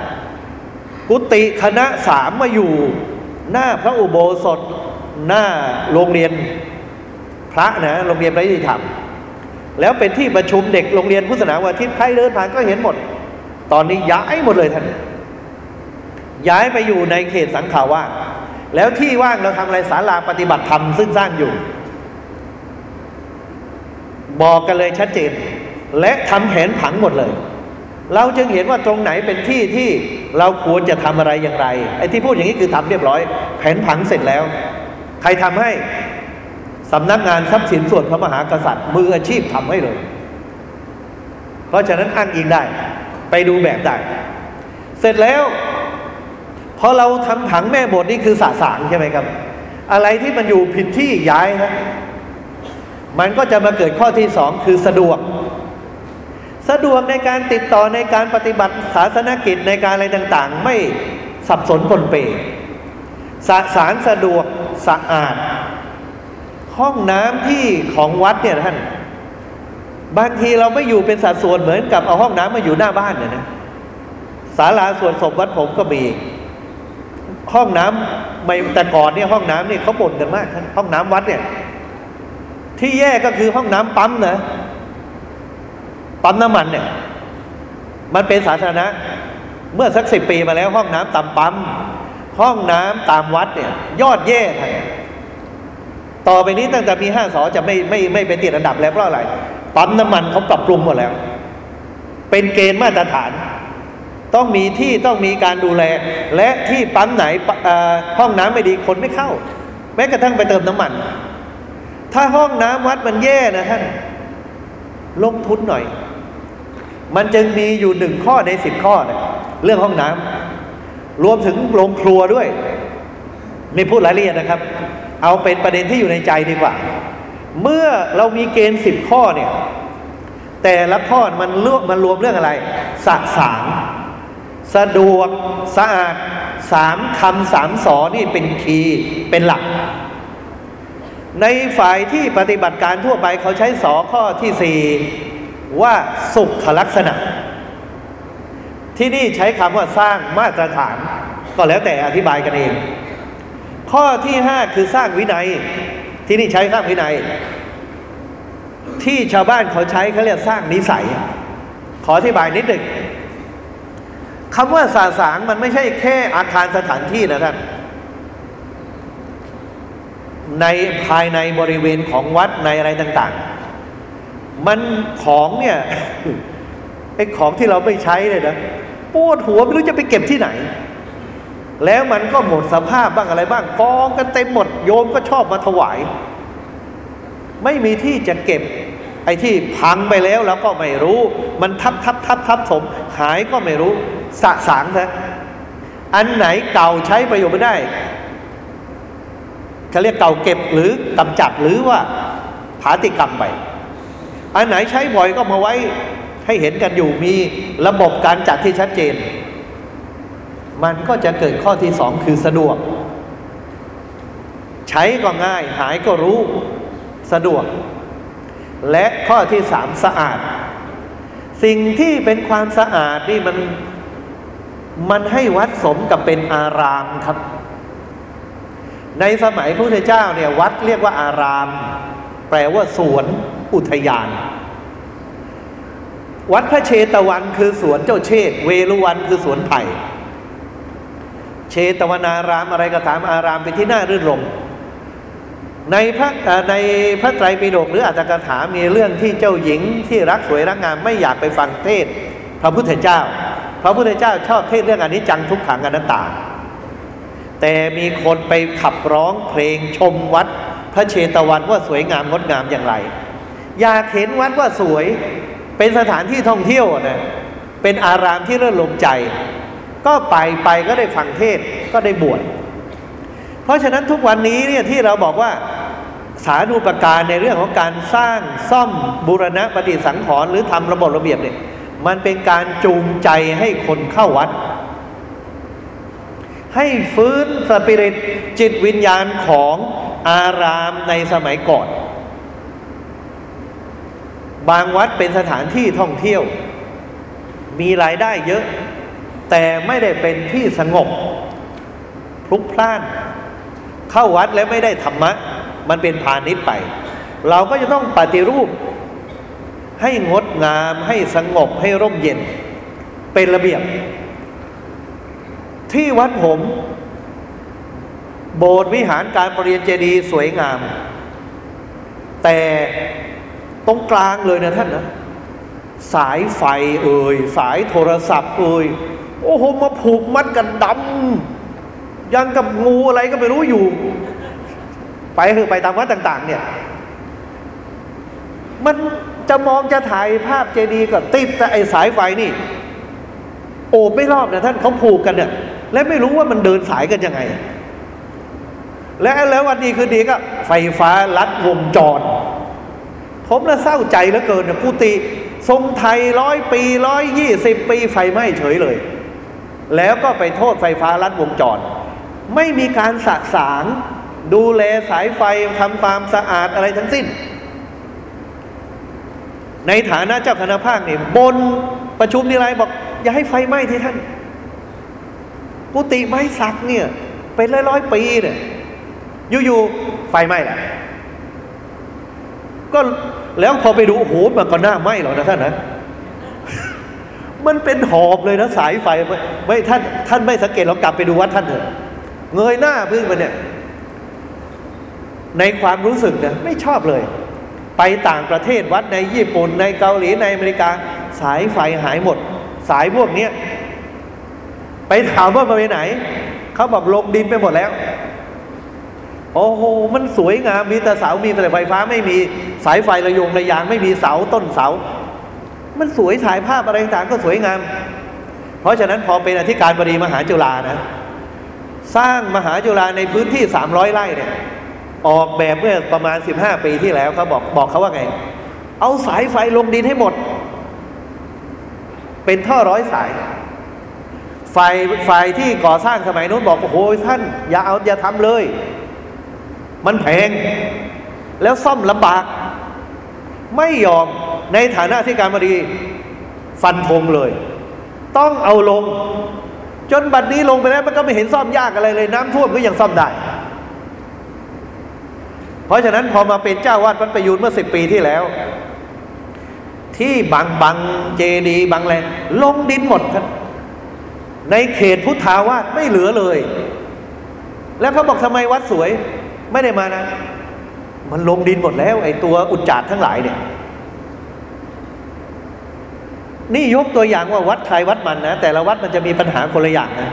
กุฏิคณะสามมาอยู่ หน้าพระอุโบสถหน้าโรงเรียนพระนะโรงเรียนพระยิธรรม แล้วเป็นที่ประชุมเด็กโรงเรียนพุทธศาสนาวันทิตย์ใครเดินผ่านก็เห็นหมด ตอนนี้ย้ายหมดเลยท่านย้ายไปอยู่ในเขตสังขาว่าสแล้วที่ว่างเราทำอะไรศาลาปฏิบัติธรรมซึ่งสร้างอยู่ บอกกันเลยชัดเจน และทำแผนผังหมดเลย เราจึงเห็นว่าตรงไหนเป็นที่ที่ เราควรจะทำอะไรอย่างไร ไอ้ที่พูดอย่างนี้คือทำเรียบร้อย แผนผังเสร็จแล้ว ใครทำให้สำนักงานทรัพย์สินส่วนพระมหากษัตริย์ มืออาชีพทำให้เลย เพราะฉะนั้นอ้างอิงได้ ไปดูแบบได้ เสร็จแล้วพอเราทำผังแม่บทนี่คือสาสางใช่ไหมครับ อะไรที่มันอยู่ผิดที่ย้ายครับมันก็จะมาเกิดข้อที่สองคือสะดวก สะดวกในการติดต่อในการปฏิบัติศาสนกิจในการอะไรต่างๆ ไม่สับสนปนเปสสารสะดวกสะอาด ห้องน้ำที่ของวัดเนี่ยท่าน บางทีเราไม่อยู่เป็นสัดส่วนเหมือนกับเอาห้องน้ำมาอยู่หน้าบ้านเนี่ยนะศาลาส่วนศพวัดผมก็มี ห้องน้ำไม่แต่ก่อนเนี่ยห้องน้ำเนี่ยเขาบ่นกันมากท่านห้องน้ำวัดเนี่ย ที่แย่ก็คือห้องน้ำปั๊มนะ ปั๊มน้ำมันเนี่ย มันเป็นสาธารณะ เมื่อสักสิบปีมาแล้วห้องน้ำตามปั๊มห้องน้ำตามวัดเนี่ย ยอดแย่ท่านต่อไปนี้ตั้งแต่มีห้าสอจะไม่ไม่ไม่เป็นติดอันดับแล้วเพราะอะไรปั๊มน้ำมันเขาปรับปรุงหมดแล้ว เป็นเกณฑ์มาตรฐาน ต้องมีที่ต้องมีการดูแล และที่ปั๊มไหนห้องน้ำไม่ดีคนไม่เข้า แม้กระทั่งไปเติมน้ำมัน ถ้าห้องน้ำวัดมันแย่นะท่านลงทุนหน่อย มันจึงมีอยู่หนึ่งข้อในสิบข้อนะเรื่องห้องน้ำรวมถึงโรงครัวด้วยไม่พูดรายละเอียดนะครับ เอาเป็นประเด็นที่อยู่ในใจดีกว่า เมื่อเรามีเกณฑ์สิบข้อเนี่ย แต่ละข้อมันรวมมันรวมเรื่องอะไรสะสางสะดวกสะอาดสามคำสามสอนี่เป็นคีย์เป็นหลัก ในฝ่ายที่ปฏิบัติการทั่วไปเขาใช้สอข้อที่สี่ ว่าสุขลักษณะ ที่นี่ใช้คำว่าสร้างมาตรฐาน ก็แล้วแต่อธิบายกันเอง ข้อที่ห้าคือสร้างวินัย ที่นี่ใช้สร้างวินัย ที่ชาวบ้านเขาใช้เขาเรียกสร้างนิสัย ขออธิบายนิดหนึ่งคำว่าสาสางมันไม่ใช่แค่อาคารสถานที่นะท่านในภายในบริเวณของวัดในอะไรต่าง ๆ มันของเนี่ยไอ้ของที่เราไม่ใช้เลยนะปวดหัวไม่รู้จะไปเก็บที่ไหน แล้วมันก็หมดสภาพบ้างอะไรบ้างกองกันเต็มหมดโยมก็ชอบมาถวาย ไม่มีที่จะเก็บ ไอ้ที่พังไปแล้วเราก็ไม่รู้ มันทับทับทับทับสม หายก็ไม่รู้ สะสางเถอะอันไหนเก่าใช้ประโยชน์ไม่ได้เขาเรียกเก่าเก็บหรือกำจัดหรือว่าผาติกรรมไป อันไหนใช้บ่อยก็มาไว้ให้เห็นกันอยู่มีระบบการจัดที่ชัดเจน มันก็จะเกิดข้อที่สองคือสะดวก ใช้ก็ง่าย หายก็รู้สะดวก และข้อที่สามสะอาด สิ่งที่เป็นความสะอาดนี่มันมันให้วัดสมกับเป็นอารามครับ ในสมัยพระพุทธเจ้าเนี่ยวัดเรียกว่าอาราม แปลว่าสวน อุทยาน วัดพระเชตวันคือสวนเจ้าเชษเวรุวันคือสวนไผ่เชตวนารามอะไรก็ตามอารามเป็นที่น่ารื่นรมในพระในพระไตรปิฎกหรืออัตถกถามีเรื่องที่เจ้าหญิงที่รักสวยรักงามไม่อยากไปฟังเทศ พระพุทธเจ้า พระพุทธเจ้าชอบเทศเรื่องอนิจจังทุกขังอนัตตา แต่มีคนไปขับร้องเพลงชมวัด พระเชตวันว่าสวยงามงดงามอย่างไร อยากเห็นวัดว่าสวย เป็นสถานที่ท่องเที่ยวนะเป็นอารามที่เรื่อลมใจ ก็ไปไปก็ได้ฟังเทศก็ได้บวชเพราะฉะนั้นทุกวันนี้เนี่ยที่เราบอกว่าสาธุปการในเรื่องของการสร้างซ่อมบูรณะปฏิสังขรณ์หรือทำระบบระเบียบเนี่ยมันเป็นการจูงใจให้คนเข้าวัด ให้ฟื้นสปิริตจิตวิญญาณของอารามในสมัยก่อน บางวัดเป็นสถานที่ท่องเที่ยว มีรายได้เยอะ แต่ไม่ได้เป็นที่สงบพลุกพล่าน เข้าวัดแล้วไม่ได้ธรรมะ มันเป็นพาณิชย์ไป เราก็จะต้องปฏิรูป ให้งดงามให้สงบให้ร่มเย็น เป็นระเบียบ ที่วัดผม โบสถ์วิหารการประเรียนเจดีย์สวยงาม แต่ ตรงกลางเลยนะท่านนะ สายไฟเอ่ยสายโทรศัพท์เอ่ยโอ้โหมาผูกมัดกันดำยังกับงูอะไรก็ไม่รู้อยู่ ไปเถอะไปตามวัดต่าง ๆ เนี่ย มันจะมองจะถ่ายภาพเจดีย์ก็ติดแต่ไอ้สายไฟนี่ โอบไม่รอบนะท่านเขาผูกกันเนี่ยและไม่รู้ว่ามันเดินสายกันยังไง และแล้ววันดีคือดีก็ ไฟฟ้าลัดวงจร ผมน่ะเศร้าใจเหลือเกินนะกุฏิทรงไทยร้อยปีร้อยยี่สิบปีไฟไหม้เฉยเลย แล้วก็ไปโทษไฟฟ้าลัดวงจร ไม่มีการสะสาง ดูแลสายไฟทำความสะอาดอะไรทั้งสิ้น ในฐานะเจ้าคณะภาคเนี่ยบนประชุมทีไรบอก อย่าให้ไฟไหม้ที่ท่านกุฏิไม้สักเนี่ย เป็นร้อยร้อยปีเนี่ยอยู่ๆไฟไหม้แหละ ก็แล้วพอไปดูโอ้โหมันก็หน้าไหมหรอกนะท่านนะมันเป็นหอบเลยนะสายไฟไม่ท่านท่านไม่สังเกตเรากลับไปดูวัดท่านเถอะเงยหน้าพึ่งไปเนี่ย ในความรู้สึกเนี่ยไม่ชอบเลย ไปต่างประเทศวัดในญี่ปุ่นในเกาหลีในอเมริกา สายไฟหายหมด สายพวกเนี้ยไปถามว่ามาไปไหน เขาบอกลงดินไปหมดแล้ว โอ้โหมันสวยงามมีแต่เสามีแต่ไฟฟ้าไม่มีสายไฟระยงระยางไม่มีเสาต้นเสา มันสวยถ่ายภาพอะไรต่างก็สวยงาม เพราะฉะนั้นพอเป็นอธิการบดีมหาจุฬานะ สร้างมหาจุฬาในพื้นที่สามร้อยไร่เนี่ยออกแบบเมื่อประมาณสิบห้าปีที่แล้วเขาบอกบอกเขาว่าไง เอาสายไฟลงดินให้หมด เป็นท่อร้อยสายฝ่ายฝ่ายที่ก่อสร้างสมัยนู้นบอกโอ้โหท่าน อย่าเอาอย่าทำเลย มันแพง แล้วซ่อมลำบาก ไม่ยอมในฐานะที่การบดีฟันธงเลย ต้องเอาลง จนบัดนี้ลงไปแล้วมันก็ไม่เห็นซ่อมยากอะไรเลย น้ำท่วมก็ยังซ่อมได้ เพราะฉะนั้นพอมาเป็นเจ้าวาดวัดประยูนเมื่อสิบปีที่แล้ว ที่บางบางเจดีบางแลนลงดินหมดครับในเขตพุทธาวาสไม่เหลือเลย แล้วเขาบอกทำไมวัดสวย ไม่ได้มานะ มันลงดินหมดแล้ว ไอ้ตัวอุจจาร์ทั้งหลายเนี่ย นี่ยกตัวอย่างว่าวัดใครวัดมันนะ แต่ละวัดมันจะมีปัญหาคนละอย่างนะ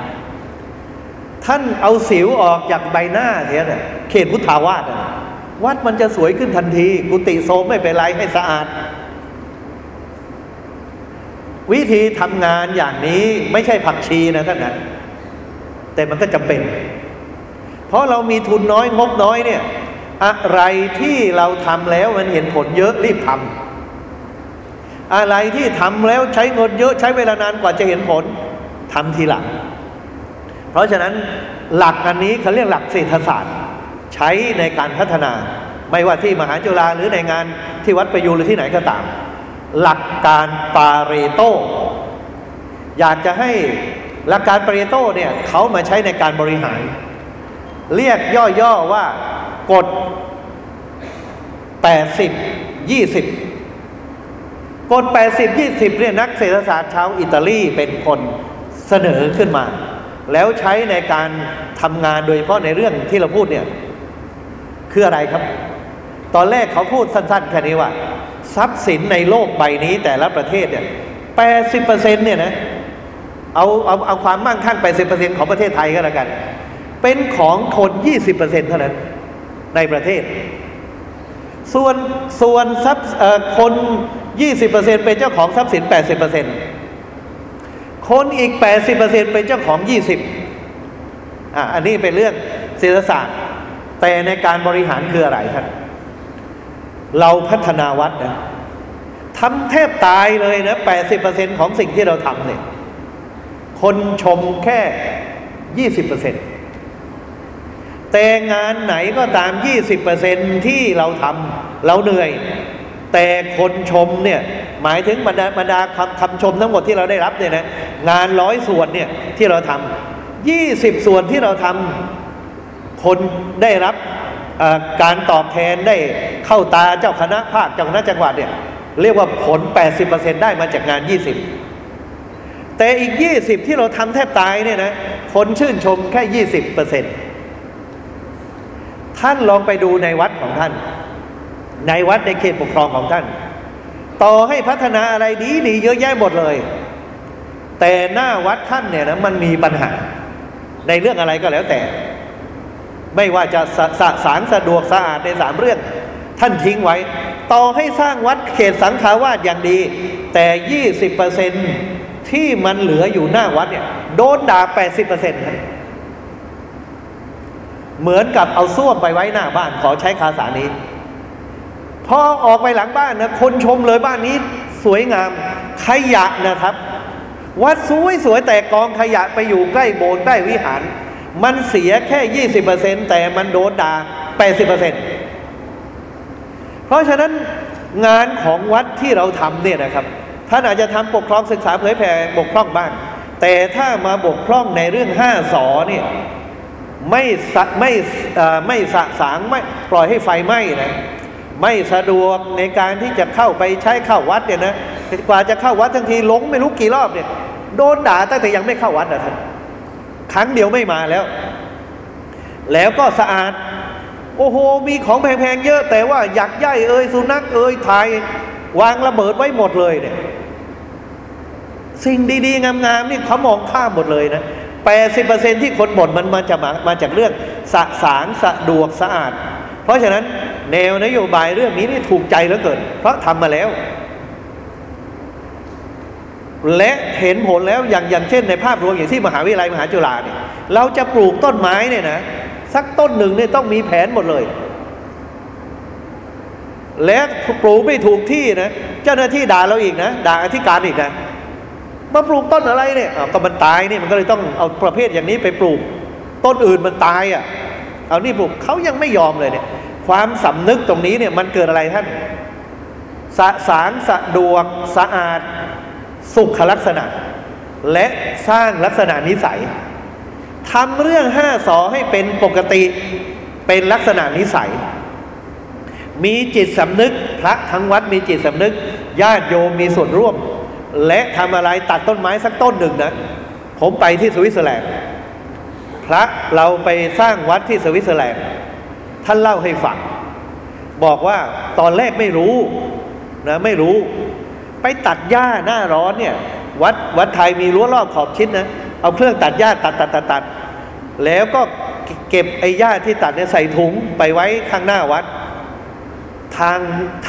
ท่านเอาสิวออกจากใบหน้าเทียเนี่ยเขตพุทธาวาสวัดมันจะสวยขึ้นทันที กุฏิโซมไม่เป็นไรให้สะอาดวิธีทำงานอย่างนี้ไม่ใช่ผักชีนะท่านนะแต่มันก็จำเป็น เพราะเรามีทุนน้อยงบน้อยเนี่ยอะไรที่เราทำแล้วมันเห็นผลเยอะรีบทำอะไรที่ทำแล้วใช้เงินเยอะใช้เวลานานกว่าจะเห็นผลทำทีหลัง เพราะฉะนั้นหลักอันนี้เขาเรียกหลักเศรษฐศาสตร์ ใช้ในการพัฒนา ไม่ว่าที่มหาจุฬาหรือในงานที่วัดประยูรหรือที่ไหนก็ตาม หลักการปาเรโต อยากจะให้หลักการปาเรโตเนี่ยเขามาใช้ในการบริหาร เรียกย่อๆว่ากฎ80 20กฎ80 20เนี่ยนักเศรษฐศาสตร์ชาวอิตาลีเป็นคนเสนอขึ้นมา แล้วใช้ในการทำงานโดยเฉพาะในเรื่องที่เราพูดเนี่ย คืออะไรครับ ตอนแรกเขาพูดสั้น ๆ แค่นี้ว่า ทรัพย์สินในโลกใบนี้แต่ละประเทศเนี่ยแปดสิบเปอร์เซ็นเนี่ยนะเอาเอาเอาความมั่งคั่งแปดสิบเปอร์เซ็นของประเทศไทยก็แล้วกัน เป็นของคน 20%เเท่านั้นในประเทศ ส่วนส่วนทรัพย์คน 20%เป็นเจ้าของทรัพย์สิน 80%คนอีก 80%เป็นเจ้าของ 20อะอันนี้เป็นเรื่องเศรษฐศาสตร์ แต่ในการบริหารคืออะไรท่านเราพัฒนาวัดนะทำแทบตายเลยนะ 80%ของสิ่งที่เราทำเนี่ย คนชมแค่ 20% แต่งานไหนก็ตามยี่สิบเปอร์เซ็นที่เราทำเราเหนื่อย แต่คนชมเนี่ยหมายถึงบรรดาบรรดาคำคำชมทั้งหมดที่เราได้รับเนี่ยนะงานร้อยส่วนเนี่ยที่เราทำยี่สิบส่วนที่เราทำคนได้รับการตอบแทนได้เข้าตาเจ้าคณะภาคเจ้าคณะจังหวัดเนี่ยเรียกว่าผล 80%ได้มาจากงาน 20 แต่อีก 20 ที่เราทำแทบตายเนี่ยนะคนชื่นชมแค่ 20% ท่านลองไปดูในวัดของท่าน ในวัดในเขตปกครองของท่าน ต่อให้พัฒนาอะไรดีดีเยอะแยะหมดเลย แต่หน้าวัดท่านเนี่ยนะมันมีปัญหา ในเรื่องอะไรก็แล้วแต่ ไม่ว่าจะสสสารสะดวกสะอาดในสามเรื่อง ท่านทิ้งไว้ ต่อให้สร้างวัดเขตสังขาวาสอย่างดี แต่ยี่สิบเปอร์เซ็นที่มันเหลืออยู่หน้าวัดเนี่ยโดนด่าแปดสิบเปอร์เซ็นต์ เหมือนกับเอาส้วมไปไว้หน้าบ้าน ขอใช้คาสานี้ พอออกไปหลังบ้านนะคนชมเลยบ้านนี้สวยงามขยะนะครับ วัดสวยสวยแต่กองขยะไปอยู่ใกล้โบสถ์ใกล้วิหาร มันเสียแค่ยี่สิบเปอร์เซ็นแต่มันโดนด่าแปดสิบเปอร์เซ็นเพราะฉะนั้นงานของวัดที่เราทำเนี่ยนะครับท่านอาจจะทำปกครองศึกษาเผยแผ่บกพร่องบ้าง แต่ถ้ามาบกพร่องในเรื่องห้าสอเนี่ย ไม่ไม่ไม่สะสางไม่ปล่อยให้ไฟไหม้นะไม่สะดวกในการที่จะเข้าไปใช้เข้าวัดเนี่ยนะกว่าจะเข้าวัดทั้งทีหลงไม่รู้กี่รอบเนี่ยโดนด่าตั้งแต่ยังไม่เข้าวัดนะท่านครั้งเดียวไม่มาแล้ว แล้วก็สะอาด โอ้โห มีของแพงๆเยอะแต่ว่าอยากย่ายเอ่ยสุนัขเอ่ยถ่ายวางระเบิดไว้หมดเลยเนี่ยสิ่งดีๆงามๆนี่เขามองข้ามหมดเลยนะ แปดสิบเปอร์เซ็นที่คนบ่นมันมาจากมาจากเรื่องสะสางสะดวกสะอาด เพราะฉะนั้นแนวนโยบายเรื่องนี้นี่ถูกใจเหลือเกินเพราะทำมาแล้ว และเห็นผลแล้วอย่างอย่างเช่น ในภาพรวมอย่างที่มหาวิทยาลัยมหาจุฬาเนี่ยเราจะปลูกต้นไม้เนี่ยนะสักต้นหนึ่งเนี่ยต้องมีแผนหมดเลย แล้วปลูกไม่ถูกที่นะเจ้าหน้าที่ด่าเราอีกนะด่าอธิการอีกนะ มาปลูกต้นอะไรเนี่ยก็มันตายเนี่ยมันก็เลยต้องเอาประเภทอย่างนี้ไปปลูก ต้นอื่นมันตายอะ เอานี่ปลูกเขายังไม่ยอมเลยเนี่ย ความสำนึกตรงนี้เนี่ยมันเกิดอะไรท่าน สะสางสะดวกสะอาด สุขลักษณะ และสร้างลักษณะนิสัยทำเรื่องห้าสอให้เป็นปกติเป็นลักษณะนิสัย มีจิตสำนึก พระทั้งวัดมีจิตสำนึกญาติโยมมีส่วนร่วม และทำอะไรตัดต้นไม้สักต้นหนึ่งนะ ผมไปที่สวิตเซอร์แลนด์พระเราไปสร้างวัดที่สวิตเซอร์แลนด์ท่านเล่าให้ฟัง บอกว่าตอนแรกไม่รู้นะไม่รู้ ไปตัดหญ้าหน้าร้อนเนี่ย วัดวัดไทยมีรั้วรอบขอบชิดนะ เอาเครื่องตัดหญ้าตัดตัดตัดตัดแล้วก็เก็บไอ้หญ้าที่ตัดเนี่ยใส่ถุงไปไว้ข้างหน้าวัด ทาง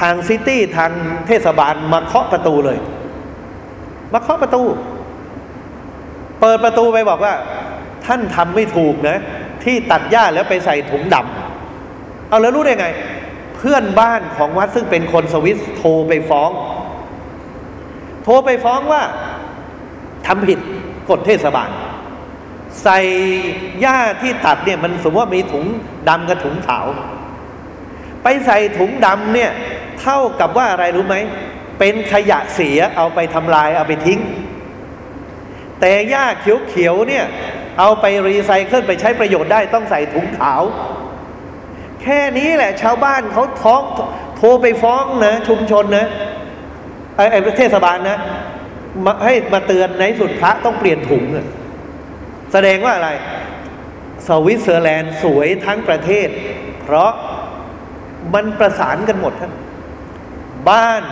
ทางซิตี้ทางเทศบาลมาเคาะประตูเลย มาเคาะประตู เปิดประตูไปบอกว่า ท่านทำไม่ถูกนะ ที่ตัดหญ้าแล้วไปใส่ถุงดำเอาแล้วรู้ได้ไง เพื่อนบ้านของวัดซึ่งเป็นคนสวิสโทรไปฟ้อง โทรไปฟ้องว่าทำผิดกฎเทศบาล ใส่หญ้าที่ตัดเนี่ยมันสมมติว่ามีถุงดำกับถุงขาว ไปใส่ถุงดำเนี่ย เท่ากับว่าอะไรรู้ไหม เป็นขยะเสียเอาไปทำลายเอาไปทิ้ง แต่หญ้าเขียวๆเนี่ยเอาไปรีไซเคิลไปใช้ประโยชน์ได้ต้องใส่ถุงขาว แค่นี้แหละชาวบ้านเขาท้องโทรไปฟ้องนะชุมชนนะไอ้ไอเทศบาลนะมาให้มาเตือนในสุดพระต้องเปลี่ยนถุง แสดงว่าอะไร สวิตเซอร์แลนด์สวยทั้งประเทศ เพราะมันประสานกันหมดท่านบ้าน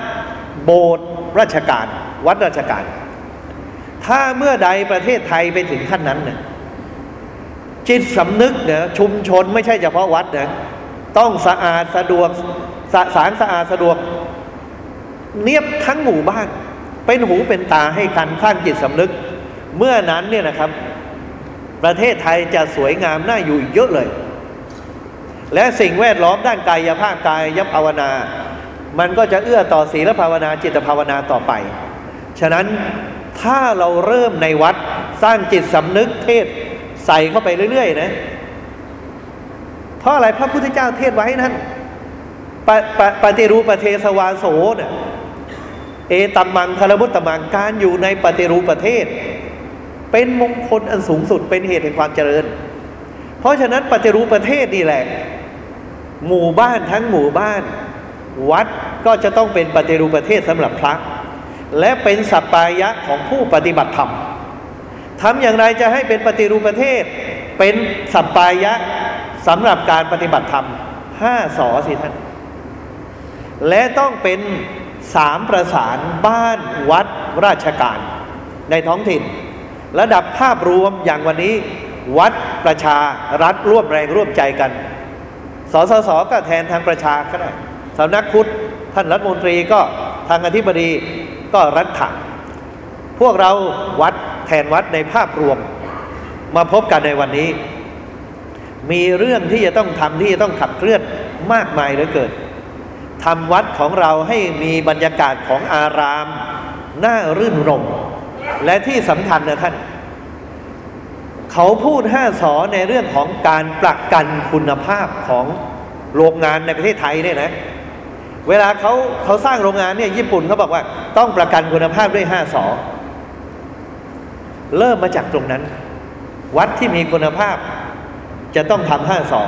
โบสถ์ราชการ วัดราชการ ถ้าเมื่อใดประเทศไทยไปถึงขั้นนั้นเนี่ยจิตสำนึกเนี่ยชุมชนไม่ใช่เฉพาะวัดนะต้องสะอาดสะดวกสสารสะอาดสะดวก เนียบทั้งหมู่บ้าน เป็นหูเป็นตาให้กันสร้างจิตสำนึก เมื่อนั้นเนี่ยนะครับ ประเทศไทยจะสวยงามน่าอยู่อีกเยอะเลย และสิ่งแวดล้อมด้านกายภาพกายภาวนา มันก็จะเอื้อต่อศีลภาวนาจิตภาวนาต่อไป ฉะนั้นถ้าเราเริ่มในวัดสร้างจิตสำนึกเทศใส่เข้าไปเรื่อยๆนะ เพราะอะไรพระพุทธเจ้าเทศไว้นั้นปปปฏิรูปประเทศวาโสเนี่ยเอตัมมังคารมุตตมังการอยู่ในปฏิรูปประเทศ เป็นมงคลอันสูงสุดเป็นเหตุแห่งความเจริญ เพราะฉะนั้นปฏิรูปประเทศนี่แหละ หมู่บ้านทั้งหมู่บ้าน วัดก็จะต้องเป็นปฏิรูปประเทศสำหรับพระ และเป็นสัปปายะของผู้ปฏิบัติธรรมทำอย่างไรจะให้เป็นปฏิรูปประเทศ เป็นสัปปายะสำหรับการปฏิบัติธรรมห้าสอสิท่านและต้องเป็นสามประสานบ้านวัดราชการ ในท้องถิ่น ระดับภาพรวมอย่างวันนี้ วัดประชารัฐร่วมแรงร่วมใจกัน สสสก็แทนทางประชาก็ได้ สำนักพุทธท่านรัฐมนตรีก็ทางอธิบดีก็รัฐะพวกเราวัดแทนวัดในภาพรวม มาพบกันในวันนี้ มีเรื่องที่จะต้องทำที่จะต้องขับเคลื่อนมากมายเหลือเกินทำวัดของเราให้มีบรรยากาศของอารามน่ารื่นรมและที่สำคัญนะท่าน เขาพูดห้าสอในเรื่องของการประกันคุณภาพของโรงงานในประเทศไทยเนี่ยนะ เวลาเขาเขาสร้างโรงงานเนี่ยญี่ปุ่นเขาบอกว่าต้องประกันคุณภาพด้วยห้าสอเริ่มมาจากตรงนั้น วัดที่มีคุณภาพจะต้องทำห้าสอ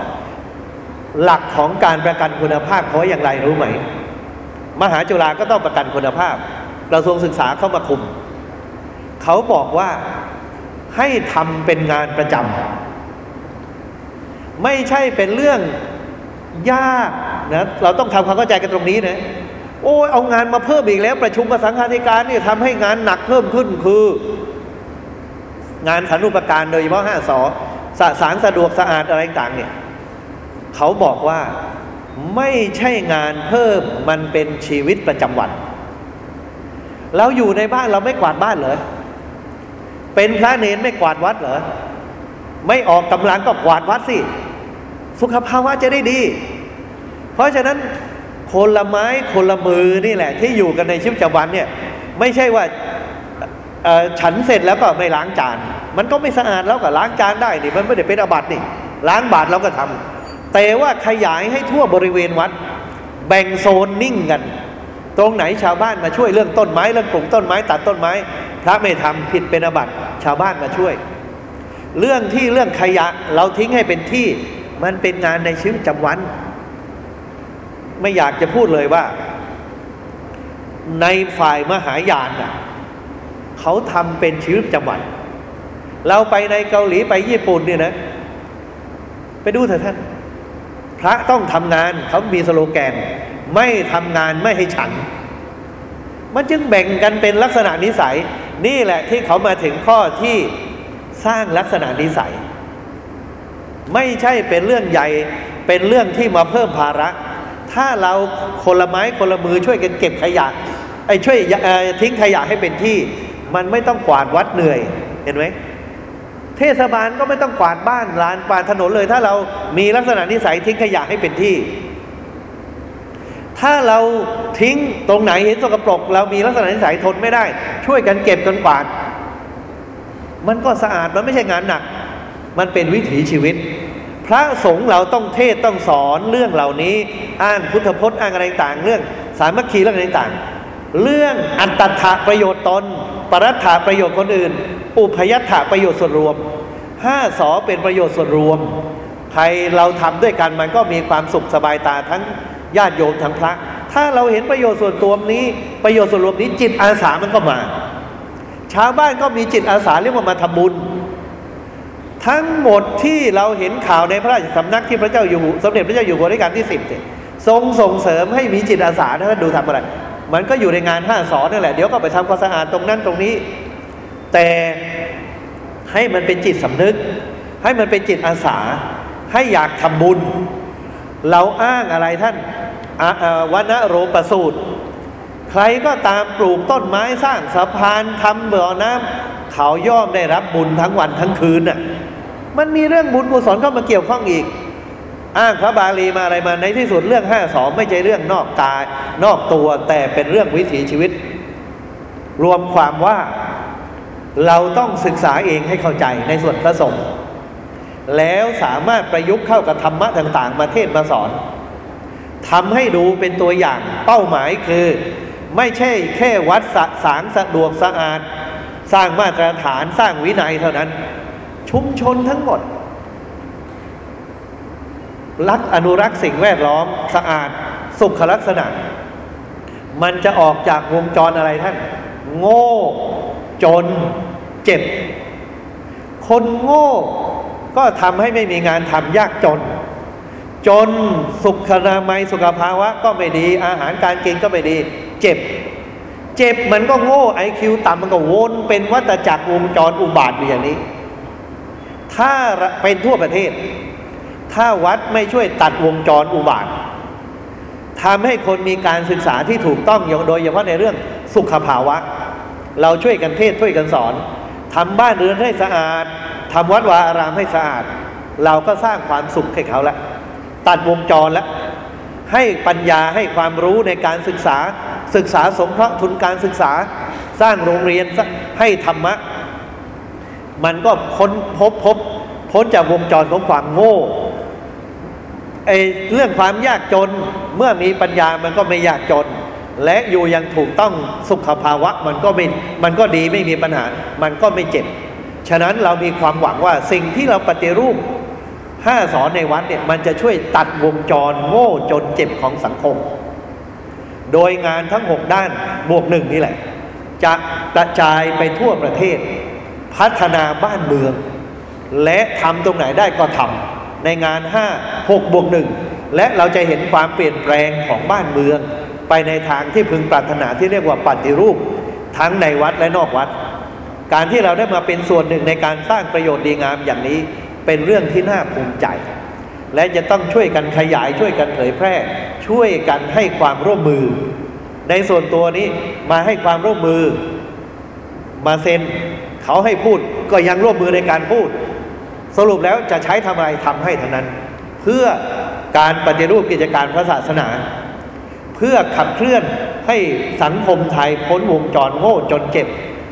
หลักของการประกันคุณภาพเขาอย่างไรรู้ไหม มหาจุฬาก็ต้องประกันคุณภาพกระทรวงศึกษาเข้ามาคุม เขาบอกว่าให้ทำเป็นงานประจำไม่ใช่เป็นเรื่องยาก นะเราต้องทำความเข้าใจกันตรงนี้นะโอ้ยเอางานมาเพิ่มอีกแล้ว ประชุมกับสังฆาธิการนี่ทำให้งานหนักเพิ่มขึ้นคือ งานสารุปการโดยเฉพาะห้าสอสสารสะดวกสะอาดอะไรต่างเนี่ยเขาบอกว่าไม่ใช่งานเพิ่มมันเป็นชีวิตประจำวัน เราอยู่ในบ้านเราไม่กวาดบ้านเหรอเป็นพระเนนไม่กวาดวัดเหรอไม่ออกกำลังก็กวาดวัดสิ สุขภาวะจะได้ดี เพราะฉะนั้นคนละไม้คนละมือนี่แหละ ที่อยู่กันในชีวิตประจำวันเนี่ยไม่ใช่ว่าฉันเสร็จแล้วก็ไม่ล้างจาน มันก็ไม่สะอาดแล้วก็ล้างจานได้นี่มันไม่ได้เป็นอบัตินี่ล้างบาตรเราก็ทำแต่ว่าขยายให้ทั่วบริเวณวัด แบ่งโซนนิ่งกัน ตรงไหนชาวบ้านมาช่วยเรื่องต้นไม้เรื่องปลูกต้นไม้ตัดต้นไม้ พระไม่ทำผิดเป็นอบัติชาวบ้านมาช่วย เรื่องที่เรื่องขยะเราทิ้งให้เป็นที่มันเป็นงานในชีวิตประจำวัน ไม่อยากจะพูดเลยว่า ในฝ่ายมหายานน่ะเขาทำเป็นชีวิตประจำวัน เราไปในเกาหลีไปญี่ปุ่นเนี่ยนะ ไปดูเถอะท่าน พระต้องทำงานเขามีสโลแกน ไม่ทำงานไม่ให้ฉัน มันจึงแบ่งกันเป็นลักษณะนิสัย นี่แหละที่เขามาถึงข้อที่สร้างลักษณะนิสัย ไม่ใช่เป็นเรื่องใหญ่เป็นเรื่องที่มาเพิ่มภาระ ถ้าเราคนละไม้คนละมือช่วยกันเก็บขยะไอ้ช่วยทิ้งขยะให้เป็นที่ มันไม่ต้องกวาดวัดเหนื่อยเห็นไหมเทศบาลก็ไม่ต้องกวาดบ้านลานกวาดถนนเลย ถ้าเรามีลักษณะนิสัยทิ้งขยะให้เป็นที่ ถ้าเราทิ้งตรงไหนเห็นสกปรก เรามีลักษณะนิสัยทนไม่ได้ ช่วยกันเก็บกันกวาด มันก็สะอาดมันไม่ใช่งานหนัก มันเป็นวิถีชีวิต พระสงฆ์เราต้องเทศต้องสอนเรื่องเหล่านี้ อ้างพุทธพจน์อ้างอะไรต่างเรื่อง สามัคคีเรื่องอะไรต่างเรื่องอันตถะประโยชน์ตน ปรัตถะประโยชน์คนอื่น อุพยัตถะประโยชน์ส่วนรวมห้าสอเป็นประโยชน์ส่วนรวม ใครเราทำด้วยกันมันก็มีความสุขสบายตาทั้งญาติโยมทั้งพระ ถ้าเราเห็นประโยชน์ส่วนตัวนี้ประโยชน์ส่วนรวมนี้จิตอาสามันก็มา ชาวบ้านก็มีจิตอาสาเรียกว่ามาทำบุญ ทั้งหมดที่เราเห็นข่าวในพระราชสำนักที่พระเจ้าอยู่สมเด็จพระเจ้าอยู่หัวรัชกาลที่สิบทรงส่งเสริมให้มีจิตอาสาถ้านดูทำอะไร มันก็อยู่ในงานห้าสอนนั่นแหละเดี๋ยวก็ไปทำความสะอาดตรงนั้นตรงนี้ แต่ให้มันเป็นจิตสำนึก ให้มันเป็นจิตอาสา ให้อยากทำบุญ เราอ้างอะไรท่านวันโรประสูตร ใครก็ตามปลูกต้นไม้สร้างสะพานทำเบ่อน้ำเขาย่อมได้รับบุญทั้งวันทั้งคืนน่ะ มันมีเรื่องบุญกุศลเข้ามาเกี่ยวข้องอีก อ้างพระบาลีมาอะไรมาในที่สุดเรื่องห้าสองไม่ใช่เรื่องนอกกาย นอกตัวแต่เป็นเรื่องวิถีชีวิต รวมความว่าเราต้องศึกษาเองให้เข้าใจในส่วนพระสงฆ์แล้วสามารถประยุกต์เข้ากับธรรมะต่าง ๆ มาเทศมาสอนทำให้ดูเป็นตัวอย่างเป้าหมายคือ ไม่ใช่แค่วัดสสางสะดวกสะอาด สร้างมาตรฐานสร้างวินัยเท่านั้น ชุมชนทั้งหมด รักอนุรักษ์สิ่งแวดล้อมสะอาด สุขลักษณะ มันจะออกจากวงจรอะไรท่าน โง่ จน เจ็บ คนโง่ก็ทำให้ไม่มีงานทำยากจน จนสุขนามัยสุขภาวะก็ไม่ดี อาหารการกินก็ไม่ดี เจ็บ เจ็บมันก็โง่ไอคิวต่ำมันก็วนเป็นวัฏจักรวงจรอุบาทอยู่อย่างนี้ ถ้าเป็นทั่วประเทศ ถ้าวัดไม่ช่วยตัดวงจรอุบาททำให้คนมีการศึกษาที่ถูกต้องโดยเฉพาะในเรื่องสุขภาวะ เราช่วยกันเทศช่วยกันสอนทำบ้านเรือนให้สะอาดทำวัดวาอารามให้สะอาด เราก็สร้างความสุขให้เขาแล้วตัดวงจรแล้วให้ปัญญาให้ความรู้ในการศึกษา ศึกษาสงเคราะห์ทุนการศึกษา สร้างโรงเรียนให้ธรรมะ มันก็พ้นพบพบพ้นจากวงจรของความโง่ไอเรื่องความยากจนเมื่อมีปัญญามันก็ไม่ยากจน และอยู่ยังถูกต้องสุขภาวะมันก็ไม่มันก็ดีไม่มีปัญหา มันก็ไม่เจ็บ ฉะนั้นเรามีความหวังว่าสิ่งที่เราปฏิรูปห้าสอนในวัดเนี่ยมันจะช่วยตัดวงจรโง่จนเจ็บของสังคม โดยงานทั้งหกด้านบวกหนึ่งนี่แหละ จะกระจายไปทั่วประเทศ พัฒนาบ้านเมือง และทำตรงไหนได้ก็ทำในงานห้าหกบวกหนึ่งและเราจะเห็นความเปลี่ยนแปลงของบ้านเมือง ไปในทางที่พึงปรารถนาที่เรียกว่าปฏิรูป ทั้งในวัดและนอกวัด การที่เราได้มาเป็นส่วนหนึ่งในการสร้างประโยชน์ดีงามอย่างนี้ เป็นเรื่องที่น่าภูมิใจ และจะต้องช่วยกันขยายช่วยกันเผยแพร่ ช่วยกันให้ความร่วมมือ ในส่วนตัวนี้มาให้ความร่วมมือ มาเซ็น เขาให้พูดก็ยังร่วมมือในการพูด สรุปแล้วจะใช้ทำอะไรทำให้เท่านั้น เพื่อการปฏิรูปกิจการพระศาสนา เพื่อขับเคลื่อนให้สังคมไทยพ้นวงจรโง่จนเจ็บ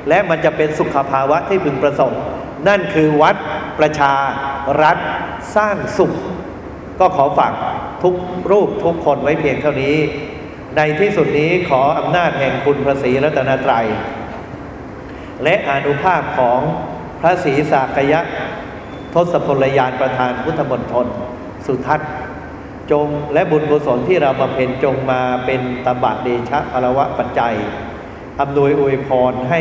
และมันจะเป็นสุขภาวะที่พึงประสงค์นั่นคือวัดประชารัฐสร้างสุข ก็ขอฝากทุกรูปทุกคนไว้เพียงเท่านี้ ในที่สุดนี้ขออำนาจแห่งคุณพระศรีรัตนตรัย และอนุภาพของพระศรีสากยะทศพลยานประธานพุทธมณฑลสุทัศน์จงและบุญกุศลที่เราบำเพ็ญจงมาเป็นตบะเดชะพลวะปัจจัยอำนวยอวยพรให้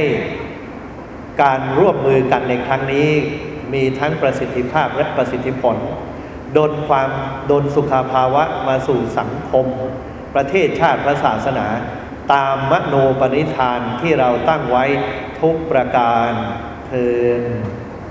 การร่วมมือกันในครั้งนี้ มีทั้งประสิทธิภาพและประสิทธิผลดนความดนสุขภาวะมาสู่สังคม ประเทศชาติพระศาสนา ตามมโนปณิธานที่เราตั้งไว้ทุกประการเทิน